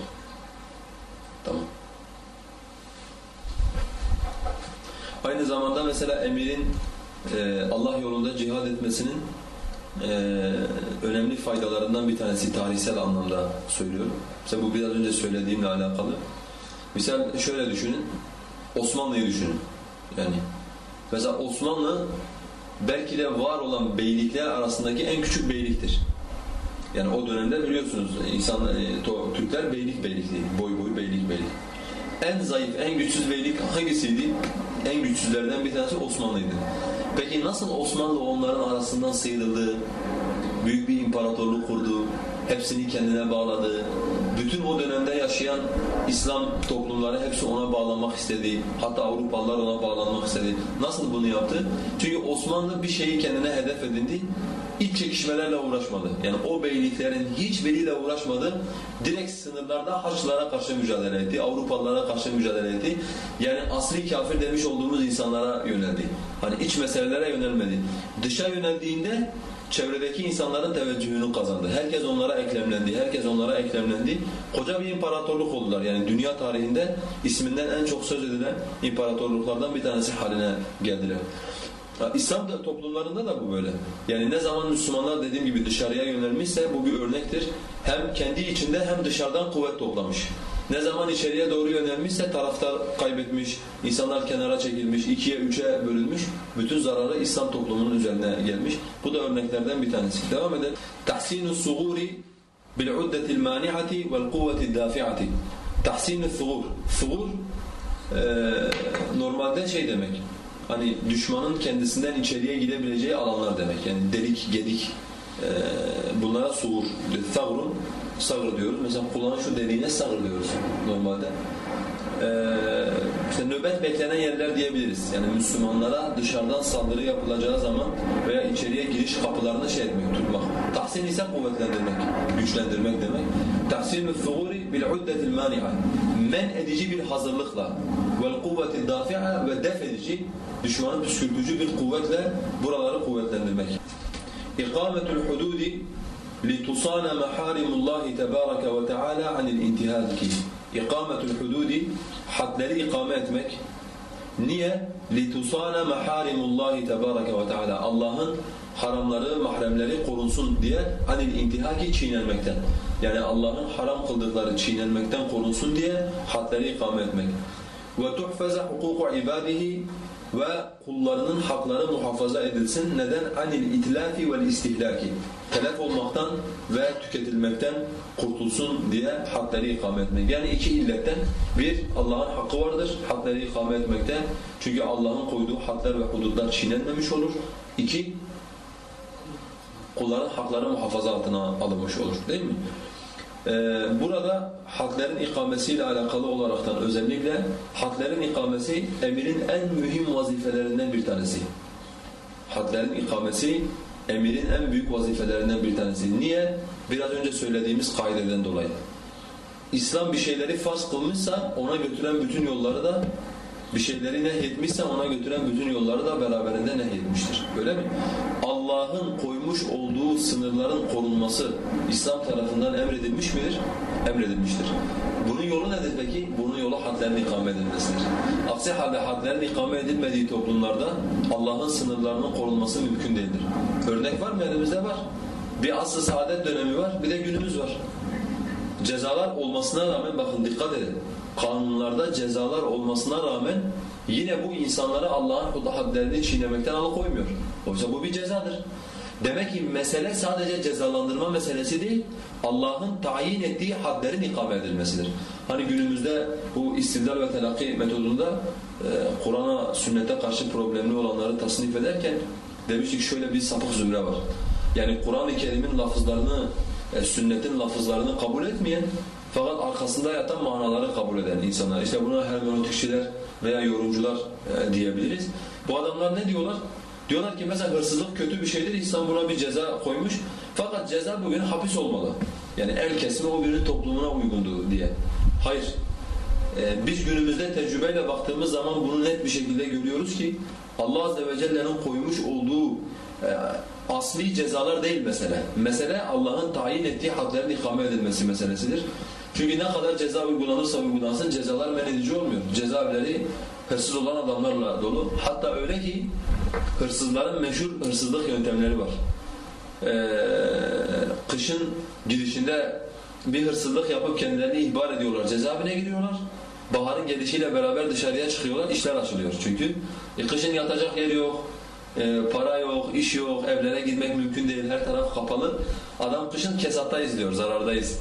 S1: Tamam. Aynı zamanda mesela emirin e, Allah yolunda cihad etmesinin e, önemli faydalarından bir tanesi tarihsel anlamda söylüyorum. Mesela bu biraz önce söylediğimle alakalı. Mesela şöyle düşünün, Osmanlı'yı düşünün. Yani mesela Osmanlı belki de var olan beylikler arasındaki en küçük beyliktir. Yani o dönemde biliyorsunuz insan e, Türkler beylik beylikli, boy boy beylik beylik. En zayıf, en güçsüz beylik hangisiydi? En güçsüzlerden bir tanesi Osmanlı'ydı. Peki nasıl Osmanlı onların arasından sıyrıldı, büyük bir imparatorluk kurdu, hepsini kendine bağladı, bütün o dönemde yaşayan İslam toplumları hepsi ona bağlanmak istedi. Hatta Avrupalılar ona bağlanmak istedi. Nasıl bunu yaptı? Çünkü Osmanlı bir şeyi kendine hedef edindi. İç çekişmelerle uğraşmadı. Yani o beyliklerin hiçbiriyle uğraşmadı. Direkt sınırlarda Haçlılara karşı mücadele etti. Avrupalılara karşı mücadele etti. Yani asli kafir demiş olduğumuz insanlara yöneldi. Hani iç meselelere yönelmedi. Dışa yöneldiğinde çevredeki insanların teveccühünü kazandı. Herkes onlara eklemlendi, herkes onlara eklemlendi. Koca bir imparatorluk oldular. Yani dünya tarihinde isminden en çok söz edilen imparatorluklardan bir tanesi haline geldiler. İslam da toplumlarında da bu böyle. Yani ne zaman Müslümanlar dediğim gibi dışarıya yönelmişse bu bir örnektir. Hem kendi içinde hem dışarıdan kuvvet toplamış. Ne zaman içeriye doğru yönelmişse taraftar kaybetmiş, insanlar kenara çekilmiş, ikiye üçe bölünmüş. Bütün zararı İslam toplumunun üzerine gelmiş. Bu da örneklerden bir tanesi. Devam edelim. Suguri bil uddetil mani'ati vel kuvveti dafi'ati. Tahsinu sugur. Sugur normalde şey demek. Hani düşmanın kendisinden içeriye gidebileceği alanlar demek. Yani delik, gedik bunlara sugur. Thavrun Sagır. Mesela kulağın şu deliğine sagır normalde. Ee, işte nöbet beklenen yerler diyebiliriz. Yani Müslümanlara dışarıdan saldırı yapılacağı zaman veya içeriye giriş kapılarını şey etmek, tutmak. Tahsin ise kuvvetlendirmek, güçlendirmek demek. Tahsin-ü thuguri bil-uddetil mani'a. Men edici bir hazırlıkla vel kuvveti dafi'a ve def edici, düşmanı püskürtücü bir kuvvetle buraları kuvvetlendirmek. İkametül hududi لِتُصَانَ مَحَارِمُ اللّٰهِ تَبَارَكَ وَتَعَالَى عَنِ الْاِنْتِهَاكِ اِقَامَةُ الْحُدُودِ Hadleri ikame etmek. Niye? لِتُصَانَ مَحَارِمُ اللّٰهِ تَبَارَكَ وَتَعَالَى Allah'ın haramları, mahremleri korunsun diye anil intihaki çiğnenmekten. Yani Allah'ın haram kıldıkları çiğnenmekten korunsun diye hadleri ikame etmek. وَتُحْفَزَ حُقُوقُ عِبَادِهِ ve kullarının hakları muhafaza edilsin. Neden? Anil itlafi vel istihlaki. Telef olmaktan ve tüketilmekten kurtulsun diye hakları ikame etmek. Yani iki illetten bir Allah'ın hakkı vardır hakları ikame etmekte. Çünkü Allah'ın koyduğu haklar ve hudutlar çiğnenmemiş olur. İki kulların hakları muhafaza altına alınmış olur. Değil mi? Ee, burada hadlerin ikamesiyle alakalı olaraktan özellikle hadlerin ikamesi emirin en mühim vazifelerinden bir tanesi. Hadlerin ikamesi emirin en büyük vazifelerinden bir tanesi. Niye? Biraz önce söylediğimiz kaideden dolayı. İslam bir şeyleri farz kılmışsa ona götüren bütün yolları da bir şeyleri nehyetmişse ona götüren bütün yolları da beraberinde nehyetmiştir. Öyle mi? Allah'ın koymuş olduğu sınırların korunması İslam tarafından emredilmiş midir? Emredilmiştir. Bunun yolu nedir peki? Bunun yolu hadlerin ikame edilmesidir. Aksi halde hadlerin ikame edilmediği toplumlarda Allah'ın sınırlarının korunması mümkün değildir. Örnek var mı? Elimizde var. Bir asr saadet dönemi var, bir de günümüz var. Cezalar olmasına rağmen bakın dikkat edin kanunlarda cezalar olmasına rağmen yine bu insanları Allah'ın hadlerini çiğnemekten alıkoymuyor. Oysa bu bir cezadır. Demek ki mesele sadece cezalandırma meselesi değil, Allah'ın tayin ettiği hadlerin ikame edilmesidir. Hani günümüzde bu istidlal ve telakki metodunda e, Kur'an'a, sünnete karşı problemli olanları tasnif ederken demiştik şöyle bir sapık zümre var. Yani Kur'an-ı Kerim'in lafızlarını, e, sünnetin lafızlarını kabul etmeyen fakat arkasında yatan manaları kabul eden insanlar. İşte buna hermenötikçiler veya yorumcular e, diyebiliriz. Bu adamlar ne diyorlar? Diyorlar ki mesela hırsızlık kötü bir şeydir. İslam buna bir ceza koymuş. Fakat ceza bugün hapis olmalı. Yani el kesme o birinin toplumuna uygundu diye. Hayır. Ee, biz günümüzde tecrübeyle baktığımız zaman bunu net bir şekilde görüyoruz ki Allah Azze ve Celle'nin koymuş olduğu e, asli cezalar değil mesele. Mesele Allah'ın tayin ettiği hadlerin ikame edilmesi meselesidir. Çünkü ne kadar ceza uygulanırsa uygulansın cezalar men olmuyor. Cezaevleri hırsız olan adamlarla dolu. Hatta öyle ki hırsızların meşhur hırsızlık yöntemleri var. Ee, kışın girişinde bir hırsızlık yapıp kendilerini ihbar ediyorlar. Cezaevine gidiyorlar. Baharın gelişiyle beraber dışarıya çıkıyorlar. işler açılıyor çünkü. E, kışın yatacak yer yok. e, para yok, iş yok, evlere gitmek mümkün değil. Her taraf kapalı. Adam kışın kesattayız diyor, zarardayız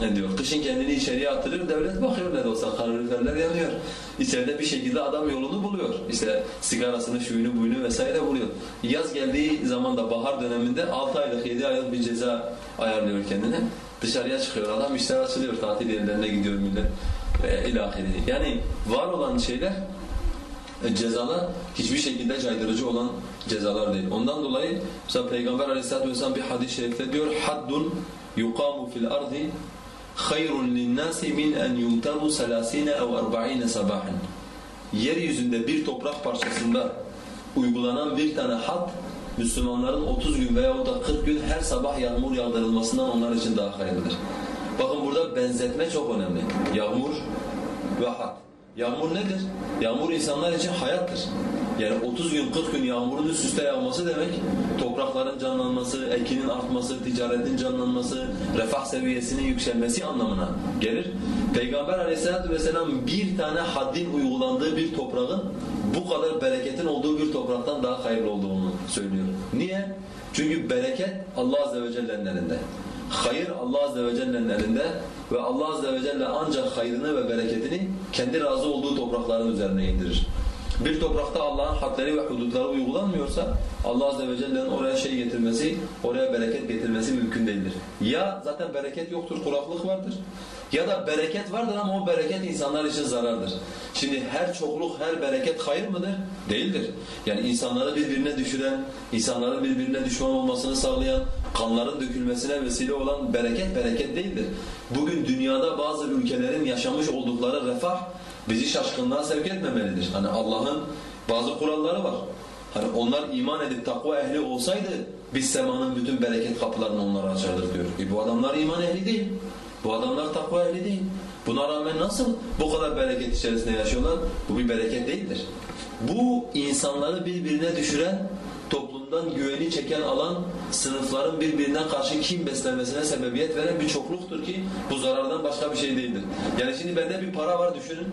S1: ne diyor. Kışın kendini içeriye attırır, devlet bakıyor ne de olsa kaloriferler yanıyor. İçeride bir şekilde adam yolunu buluyor. İşte sigarasını, şuyunu, buyunu vesaire buluyor. Yaz geldiği zaman da bahar döneminde 6 aylık, 7 aylık bir ceza ayarlıyor kendine. Dışarıya çıkıyor adam, işler açılıyor, tatil yerlerine gidiyor millet ve ilahiri. Yani var olan şeyler e, cezalar hiçbir şekilde caydırıcı olan cezalar değil. Ondan dolayı mesela Peygamber Aleyhisselatü Vesselam bir hadis-i şerifte diyor haddun yuqamu fil ardi hayrun linnâsi min en yumtaru selasine ev arba'ine sabahan. Yeryüzünde bir toprak parçasında uygulanan bir tane had Müslümanların 30 gün veya da 40 gün her sabah yağmur yağdırılmasından onlar için daha hayırlıdır. Bakın burada benzetme çok önemli. Yağmur ve had. Yağmur nedir? Yağmur insanlar için hayattır. Yani 30 gün 40 gün yağmurun üst üste yağması demek toprakların canlanması, ekinin artması, ticaretin canlanması, refah seviyesinin yükselmesi anlamına gelir. Peygamber aleyhissalatü vesselam bir tane haddin uygulandığı bir toprağın bu kadar bereketin olduğu bir topraktan daha hayırlı olduğunu söylüyor. Niye? Çünkü bereket Allah azze ve celle'nin elinde. Hayır Allah azze ve celle'nin elinde ve Allah azze ve celle ancak hayrını ve bereketini kendi razı olduğu toprakların üzerine indirir. Bir toprakta Allah'ın hadleri ve hudutları uygulanmıyorsa Allah azze ve celle'nin oraya şey getirmesi, oraya bereket getirmesi mümkün değildir. Ya zaten bereket yoktur, kuraklık vardır. Ya da bereket vardır ama o bereket insanlar için zarardır. Şimdi her çokluk, her bereket hayır mıdır? Değildir. Yani insanları birbirine düşüren, insanların birbirine düşman olmasını sağlayan, kanların dökülmesine vesile olan bereket bereket değildir. Bugün dünyada bazı ülkelerin yaşamış oldukları refah bizi şaşkınlığa sevk etmemelidir. Hani Allah'ın bazı kuralları var. Hani onlar iman edip takva ehli olsaydı biz semanın bütün bereket kapılarını onlara açardık diyor. E bu adamlar iman ehli değil. Bu adamlar takva ehli değil. Buna rağmen nasıl bu kadar bereket içerisinde yaşıyorlar? Bu bir bereket değildir. Bu insanları birbirine düşüren, toplumdan güveni çeken alan, sınıfların birbirine karşı kim beslemesine sebebiyet veren bir çokluktur ki bu zarardan başka bir şey değildir. Yani şimdi bende bir para var düşünün.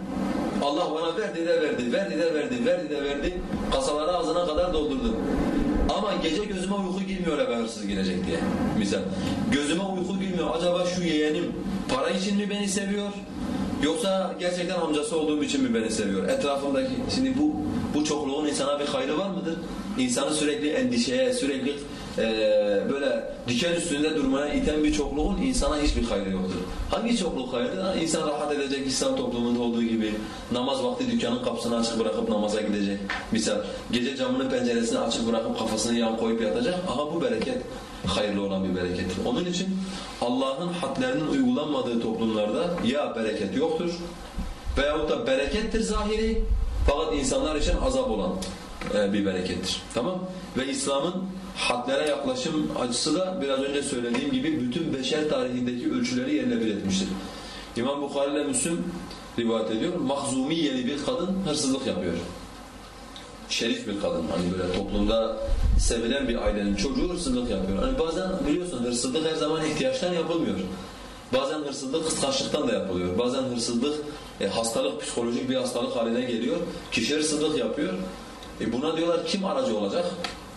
S1: Allah bana verdi de verdi, verdi de verdi, verdi de verdi. Kasaları ağzına kadar doldurdum. Gece gözüme uyku girmiyor eve hırsız girecek diye. Misal. Gözüme uyku girmiyor. Acaba şu yeğenim para için mi beni seviyor? Yoksa gerçekten amcası olduğum için mi beni seviyor? Etrafımdaki, şimdi bu bu çokluğun insana bir hayrı var mıdır? İnsanı sürekli endişeye, sürekli e, böyle diken üstünde durmaya iten bir çokluğun insana hiçbir hayrı yoktur. Hangi çokluk hayırdır? Ha, insan rahat edecek İslam toplumunda olduğu gibi namaz vakti dükkanın kapısını açık bırakıp namaza gidecek. Misal gece camını penceresini açık bırakıp kafasını yan koyup yatacak. Aha bu bereket hayırlı olan bir berekettir. Onun için Allah'ın hadlerinin uygulanmadığı toplumlarda ya bereket yoktur veyahut da berekettir zahiri fakat insanlar için azap olan e, bir berekettir. Tamam? Ve İslam'ın hadlere yaklaşım açısı da biraz önce söylediğim gibi bütün beşer tarihindeki ölçüleri yerle bir etmiştir. İmam Bukhari ile Müslüm rivayet ediyor. Mahzumiyeli bir kadın hırsızlık yapıyor. Şerif bir kadın. Hani böyle toplumda sevilen bir ailenin çocuğu hırsızlık yapıyor. Hani bazen biliyorsun hırsızlık her zaman ihtiyaçtan yapılmıyor. Bazen hırsızlık kıskançlıktan da yapılıyor. Bazen hırsızlık e, hastalık, psikolojik bir hastalık haline geliyor. Kişi hırsızlık yapıyor. E buna diyorlar kim aracı olacak?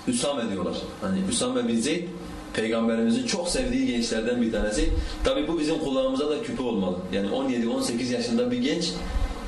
S1: Üsame diyorlar. Hani Üsame bin Zeyd Peygamberimizin çok sevdiği gençlerden bir tanesi. Tabi bu bizim kulağımıza da küpe olmalı. Yani 17-18 yaşında bir genç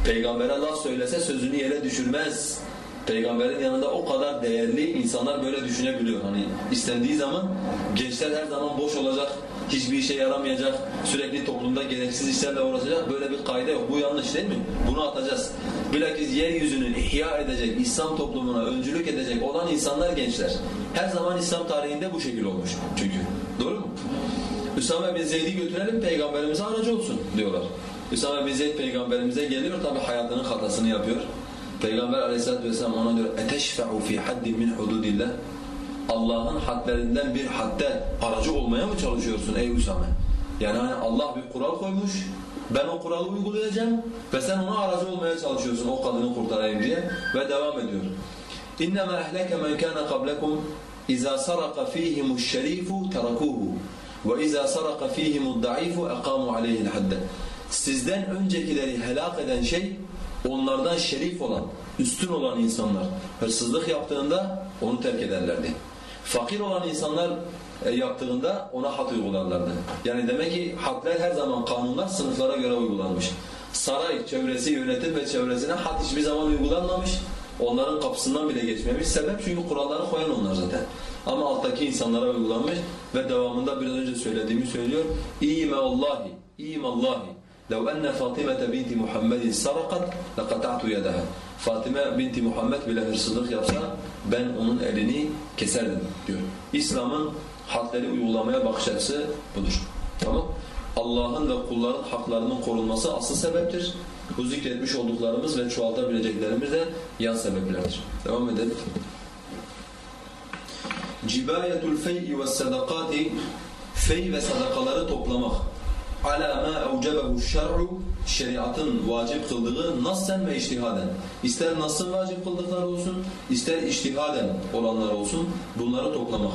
S1: peygambere laf söylese sözünü yere düşürmez. Peygamberin yanında o kadar değerli insanlar böyle düşünebiliyor. Hani istendiği zaman gençler her zaman boş olacak, hiçbir işe yaramayacak, sürekli toplumda gereksiz işlerle uğraşacak böyle bir kaide yok. Bu yanlış değil mi? Bunu atacağız. Bilakis yeryüzünü ihya edecek, İslam toplumuna öncülük edecek olan insanlar gençler. Her zaman İslam tarihinde bu şekil olmuş çünkü. Doğru mu? Üsame bin Zeyd'i götürelim peygamberimize aracı olsun diyorlar. Üsame bin Zeyd peygamberimize geliyor tabi hayatının hatasını yapıyor. Peygamber aleyhissalatü vesselam ona diyor اَتَشْفَعُ فِي حَدٍّ مِنْ حُدُودِ Allah'ın hadlerinden bir hadde aracı olmaya mı çalışıyorsun ey Üsame? Yani hani Allah bir kural koymuş, ben o kuralı uygulayacağım ve sen ona aracı olmaya çalışıyorsun o kadını kurtarayım diye ve devam ediyor. Ehleke men kâne kablekum izâ saraka fîhimu'ş şerîfu terakûhu ve izâ saraka fîhimu'd da'îfu ekâmû aleyhil hadde. Sizden öncekileri helak eden şey onlardan şerif olan, üstün olan insanlar hırsızlık yaptığında onu terk ederlerdi. Fakir olan insanlar e, yaptığında ona hat uygularlardı. Yani demek ki hatlar her zaman kanunlar sınıflara göre uygulanmış. Saray, çevresi, yönetim ve çevresine hat hiçbir zaman uygulanmamış. Onların kapısından bile geçmemiş. Sebep çünkü kuralları koyan onlar zaten. Ama alttaki insanlara uygulanmış ve devamında biraz önce söylediğimi söylüyor. İyime Allahi, iyime Allahi. لو أن فاطمة بنت محمد سرقت لقطعت يدها. Fatime binti Muhammed bile hırsızlık yapsa ben onun elini keserdim diyor. İslam'ın hadleri uygulamaya bakış açısı budur. Tamam? Allah'ın ve kulların haklarının korunması asıl sebeptir. Bu zikretmiş olduklarımız ve çoğaltabileceklerimiz de yan sebeplerdir. Devam edelim. Cibayetul fey'i ve sadakati fey ve sadakaları toplamak ala ma evcebehu şer'u şeriatın vacip kıldığı nassen ve iştihaden. İster nasın vacip kıldıkları olsun, ister iştihaden olanlar olsun bunları toplamak.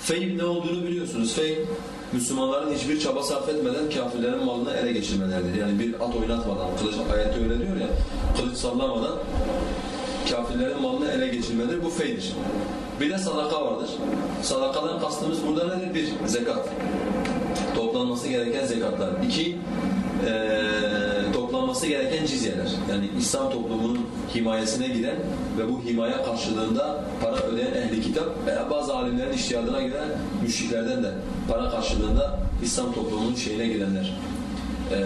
S1: Fey ne olduğunu biliyorsunuz. Fey Müslümanların hiçbir çaba sarf etmeden kafirlerin malını ele geçirmeleridir. Yani bir at oynatmadan, kılıç ayeti öyle diyor ya, kılıç sallamadan kafirlerin malını ele geçirmedir. Bu feydir. Bir de sadaka vardır. Sadakadan kastımız burada nedir? Bir, zekat toplanması gereken zekatlar. İki, e, toplanması gereken cizyeler. Yani İslam toplumunun himayesine giren ve bu himaye karşılığında para ödeyen ehli kitap veya bazı alimlerin iştihadına giren müşriklerden de para karşılığında İslam toplumunun şeyine girenler. E,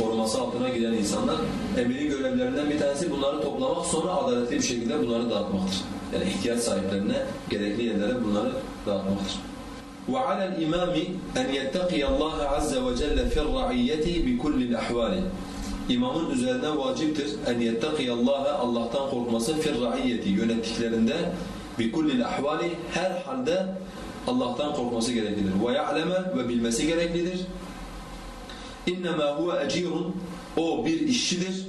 S1: koruması altına giren insanlar emirin görevlerinden bir tanesi bunları toplamak sonra adaletli bir şekilde bunları dağıtmaktır. Yani ihtiyaç sahiplerine gerekli yerlere bunları dağıtmaktır. وعلى الإمام أن يتقي الله عز وجل في الرعية بكل الأحوال İmamın üzerine vaciptir en yettekiyallaha Allah'tan korkması fir raiyeti yönettiklerinde bi kullil ahvali her halde Allah'tan korkması gereklidir. Ve ya'leme ve bilmesi gereklidir. İnnemâ huve ecirun o bir işçidir.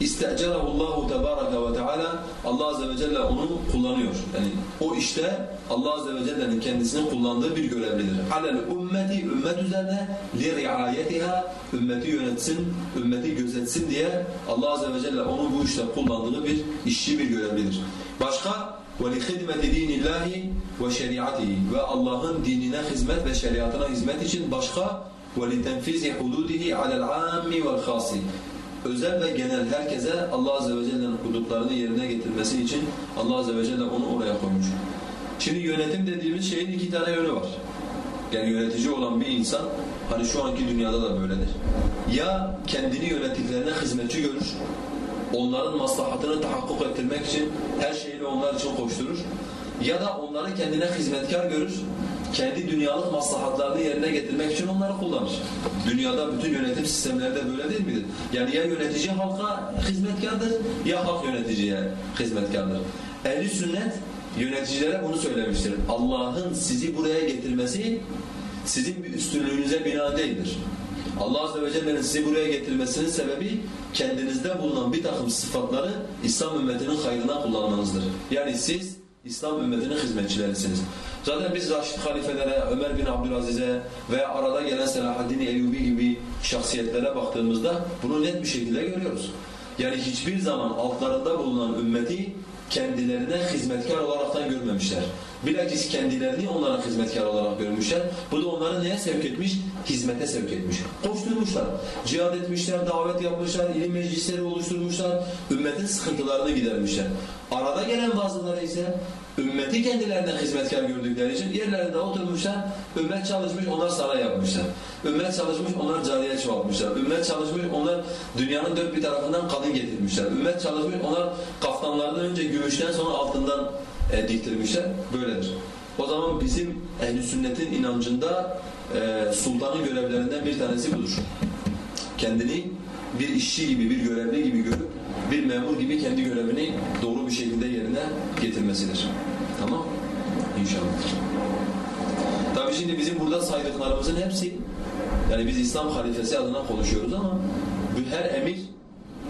S1: İstecerahu Allahu tebaraka ve teala Allah azze ve celle onu kullanıyor. Yani o işte Allah azze ve celle'nin kendisinin kullandığı bir görevlidir. Alel ümmeti ümmet üzerine li riayetiha ümmeti yönetsin, ümmeti gözetsin diye Allah azze ve celle onu bu işte kullandığı bir işçi bir görevlidir. Başka وَلِخِدْمَةِ دِينِ اللّٰهِ وَشَرِيعَتِهِ Ve Allah'ın dinine hizmet ve şeriatına hizmet için başka وَلِتَنْفِزِ حُدُودِهِ عَلَى الْعَامِ وَالْخَاصِ özel ve genel herkese Allah Azze ve Celle'nin hudutlarını yerine getirmesi için Allah Azze ve Celle onu oraya koymuş. Şimdi yönetim dediğimiz şeyin iki tane yönü var. Yani yönetici olan bir insan, hani şu anki dünyada da böyledir. Ya kendini yönettiklerine hizmetçi görür, onların maslahatını tahakkuk ettirmek için her şeyle onlar için koşturur. Ya da onları kendine hizmetkar görür, kendi dünyalık maslahatlarını yerine getirmek için onları kullanır. Dünyada bütün yönetim sistemleri de böyle değil midir? Yani ya yönetici halka hizmetkardır ya halk yöneticiye hizmetkardır. Ehli sünnet yöneticilere bunu söylemiştir. Allah'ın sizi buraya getirmesi sizin üstünlüğünüze bina değildir. Allah Azze ve Celle'nin sizi buraya getirmesinin sebebi kendinizde bulunan bir takım sıfatları İslam ümmetinin hayrına kullanmanızdır. Yani siz İslam ümmetinin hizmetçilerisiniz. Zaten biz Raşid halifelere, Ömer bin Abdülaziz'e veya arada gelen Selahaddin Eyyubi gibi şahsiyetlere baktığımızda bunu net bir şekilde görüyoruz. Yani hiçbir zaman altlarında bulunan ümmeti kendilerine hizmetkar olaraktan görmemişler. Bilakis kendilerini onlara hizmetkar olarak görmüşler. Bu da onları neye sevk etmiş? Hizmete sevk etmiş. Koşturmuşlar. Cihad etmişler, davet yapmışlar, ilim meclisleri oluşturmuşlar. Ümmetin sıkıntılarını gidermişler. Arada gelen bazıları ise ümmeti kendilerine hizmetkar gördükleri için yerlerinde oturmuşlar. Ümmet çalışmış, onlar saray yapmışlar. Ümmet çalışmış, onlar cariye çoğaltmışlar. Ümmet çalışmış, onlar dünyanın dört bir tarafından kadın getirmişler. Ümmet çalışmış, onlar kaftanlardan önce gümüşten sonra altından e, diktirmişler. Böyledir. O zaman bizim ehl sünnetin inancında e, sultanın görevlerinden bir tanesi budur. Kendini bir işçi gibi, bir görevli gibi görüp bir memur gibi kendi görevini doğru bir şekilde yerine getirmesidir. Tamam? İnşallah. Tabi şimdi bizim burada saydıklarımızın hepsi Yani biz İslam halifesi adına konuşuyoruz ama bu her emir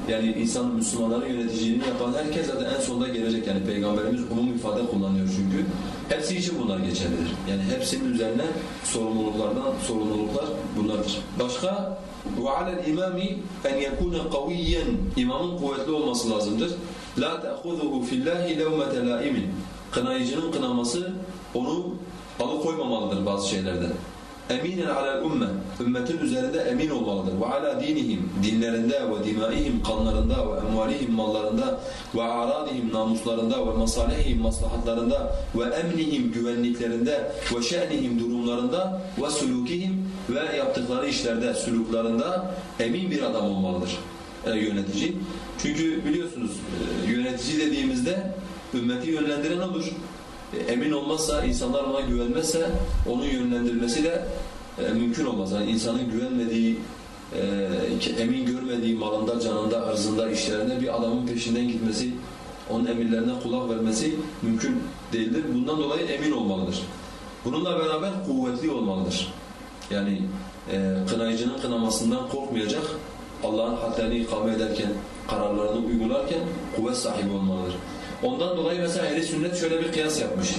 S1: yani insan Müslümanların yöneticiliğini yapan herkes zaten en sonunda gelecek. Yani Peygamberimiz umum ifade kullanıyor çünkü. Hepsi için bunlar geçerlidir. Yani hepsinin üzerine sorumluluklardan sorumluluklar bunlardır. Başka وعلى الإمام أن يكون قويا İmamın kuvvetli olması lazımdır. لا تأخذه في الله لومة لائم Kınayıcının kınaması onu alıkoymamalıdır bazı şeylerden. Eminen alel ümme. Ümmetin üzerinde emin olmalıdır. Ve ala dinihim. Dinlerinde ve dimaihim kanlarında ve emvalihim mallarında ve aradihim namuslarında ve masalihim maslahatlarında ve emnihim güvenliklerinde ve şe'nihim durumlarında ve sulukihim ve yaptıkları işlerde, suluklarında emin bir adam olmalıdır e, yönetici. Çünkü biliyorsunuz e, yönetici dediğimizde ümmeti yönlendiren odur emin olmazsa, insanlar ona güvenmezse onun yönlendirmesi de e, mümkün olmaz. Yani insanın güvenmediği, e, emin görmediği malında, canında, arzında, işlerinde bir adamın peşinden gitmesi, onun emirlerine kulak vermesi mümkün değildir. Bundan dolayı emin olmalıdır. Bununla beraber kuvvetli olmalıdır. Yani e, kınayıcının kınamasından korkmayacak, Allah'ın hadlerini ikame ederken, kararlarını uygularken kuvvet sahibi olmalıdır. Ondan dolayı mesela ehli sünnet şöyle bir kıyas yapmış.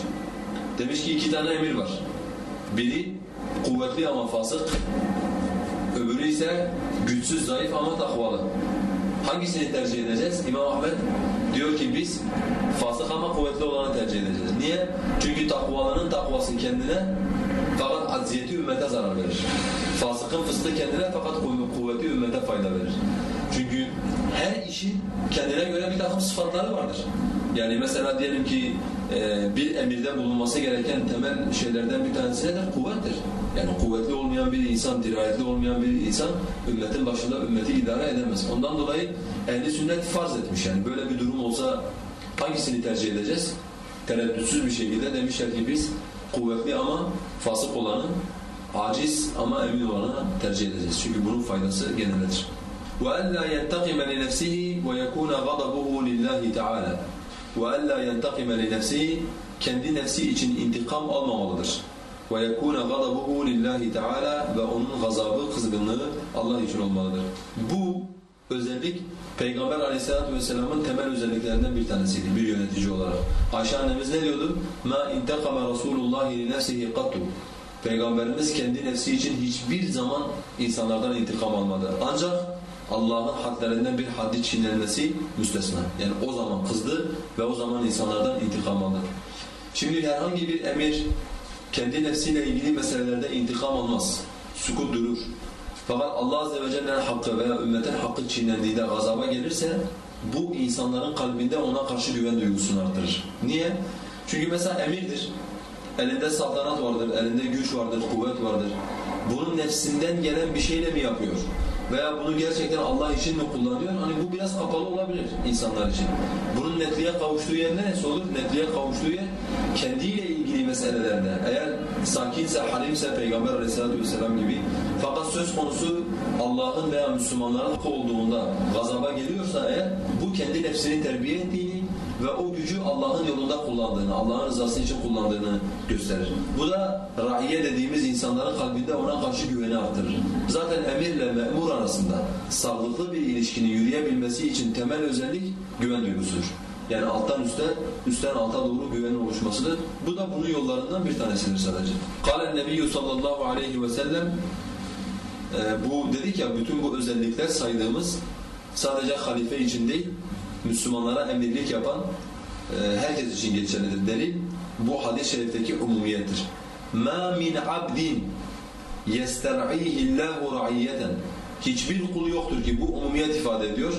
S1: Demiş ki iki tane emir var. Biri kuvvetli ama fasık, öbürü ise güçsüz, zayıf ama takvalı. Hangisini tercih edeceğiz? İmam Ahmet diyor ki biz fasık ama kuvvetli olanı tercih edeceğiz. Niye? Çünkü takvalının takvası kendine fakat acziyeti ümmete zarar verir. Fasıkın fıstığı kendine fakat kuvveti ümmete fayda verir. Çünkü her işin kendine göre bir takım sıfatları vardır. Yani mesela diyelim ki e, bir emirde bulunması gereken temel şeylerden bir tanesi nedir? Kuvvettir. Yani kuvvetli olmayan bir insan, dirayetli olmayan bir insan ümmetin başında ümmeti idare edemez. Ondan dolayı ehli sünnet farz etmiş yani böyle bir durum olsa hangisini tercih edeceğiz? Tereddütsüz bir şekilde demişler ki biz kuvvetli ama fasık olanı, aciz ama emin olanı tercih edeceğiz. Çünkü bunun faydası geneldir. وَأَلَّا يَنْتَقِمَ لِنَفْسِهِ وَيَكُونَ غَضَبُهُ لِلّٰهِ تَعَالَى وَأَلَّا يَنْتَقِمَ لِنَفْسِهِ Kendi nefsi için intikam almamalıdır. وَيَكُونَ غَضَبُهُ لِلّٰهِ تَعَالَى Ve onun gazabı, kızgınlığı Allah için olmalıdır. Bu özellik Peygamber aleyhissalatu vesselamın temel özelliklerinden bir tanesiydi bir yönetici olarak. Ayşe annemiz ne diyordu? مَا اِنْتَقَمَ رَسُولُ اللّٰهِ لِنَفْسِهِ قَطُّ Peygamberimiz kendi nefsi için hiçbir zaman insanlardan intikam almadı. Ancak Allah'ın hadlerinden bir haddi çiğnenmesi müstesna. Yani o zaman kızdı ve o zaman insanlardan intikam aldı. Şimdi herhangi bir emir kendi nefsiyle ilgili meselelerde intikam almaz. Sukut durur. Fakat Allah Azze ve Celle'nin hakkı veya ümmetin hakkı çiğnendiğinde gazaba gelirse bu insanların kalbinde ona karşı güven duygusunu artırır. Niye? Çünkü mesela emirdir. Elinde saltanat vardır, elinde güç vardır, kuvvet vardır. Bunun nefsinden gelen bir şeyle mi yapıyor? Veya bunu gerçekten Allah için mi kullanıyor? Hani bu biraz kapalı olabilir insanlar için. Bunun netliğe kavuştuğu yer neresi olur? Netliğe kavuştuğu yer kendiyle ilgili meselelerde. Eğer sakinse, halimse Peygamber aleyhissalatu vesselam gibi fakat söz konusu Allah'ın veya Müslümanların hakkı olduğunda gazaba geliyorsa eğer bu kendi nefsini terbiye ettiğini ve o gücü Allah'ın yolunda kullandığını, Allah'ın rızası için kullandığını gösterir. Bu da raiye dediğimiz insanların kalbinde ona karşı güveni artırır. Zaten emirle memur arasında sağlıklı bir ilişkinin yürüyebilmesi için temel özellik güven duygusudur. Yani alttan üste, üstten alta doğru güvenin oluşmasıdır. Bu da bunun yollarından bir tanesidir sadece. Kâlen nebiyyü sallallahu aleyhi ve sellem e, bu dedik ya bütün bu özellikler saydığımız sadece halife için değil, Müslümanlara emirlik yapan e, herkes için geçerlidir. Delil bu hadis-i şerifteki umumiyettir. مَا مِنْ عَبْدٍ يَسْتَرْعِيهِ اللّٰهُ رَعِيَّةً Hiçbir kul yoktur ki bu umumiyet ifade ediyor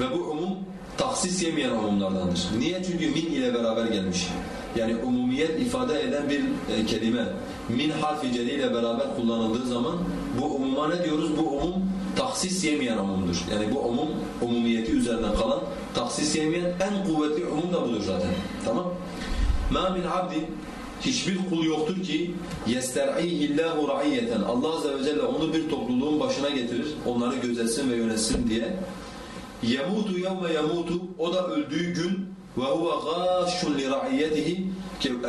S1: ve bu umum taksis yemeyen umumlardandır. Niye? Çünkü min ile beraber gelmiş. yani umumiyet ifade eden bir e, kelime min harfi celi ile beraber kullanıldığı zaman bu umuma ne diyoruz? Bu umum taksis yemeyen umumdur. Yani bu umum umumiyeti üzerinden kalan taksis yemeyen en kuvvetli umum da budur zaten. Tamam? Ma min abdin hiçbir kul yoktur ki yester'ihi Allahu ra'iyeten. Allah azze ve celle onu bir topluluğun başına getirir. Onları gözetsin ve yönetsin diye. Yemutu yevme yemutu o da öldüğü gün ve huve gâşun li ra'iyyetihi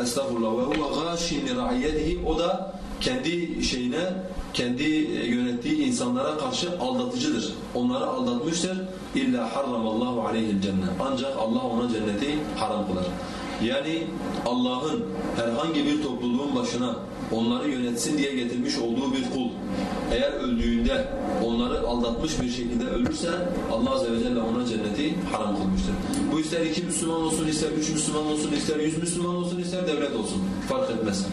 S1: estağfurullah ve huve gâşin li ra'iyyetihi o da kendi şeyine, kendi e, yönettiği insanlara karşı aldatıcıdır. Onları aldatmıştır. İlla harramallahu aleyhil cennet. Ancak Allah ona cenneti haram kılar. Yani Allah'ın herhangi bir topluluğun başına onları yönetsin diye getirmiş olduğu bir kul eğer öldüğünde onları aldatmış bir şekilde ölürse Allah Azze ve Celle ona cenneti haram kılmıştır. Bu ister iki Müslüman olsun, ister üç Müslüman olsun, ister yüz Müslüman olsun, ister devlet olsun. Fark etmez.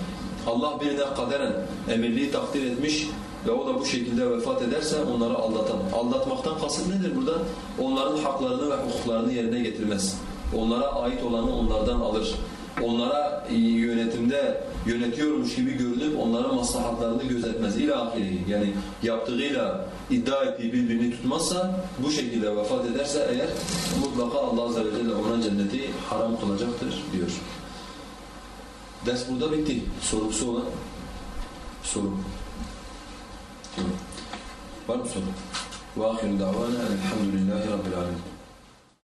S1: Allah birine kaderen emirliği takdir etmiş ve o da bu şekilde vefat ederse onları aldatan. Aldatmaktan kasıt nedir burada? Onların haklarını ve hukuklarını yerine getirmez. Onlara ait olanı onlardan alır Onlara yönetimde yönetiyormuş gibi görünüp onların maslahatlarını gözetmez. İlahiri yani yaptığıyla iddia ettiği birbirini tutmazsa bu şekilde vefat ederse eğer mutlaka Allah Azze ve Celle ona cenneti haram kılacaktır diyor. Ders burada bitti. Sorusu olan? Soru. Yok. Var mı soru? وآخر دعوانا الحمد لله رب العالمين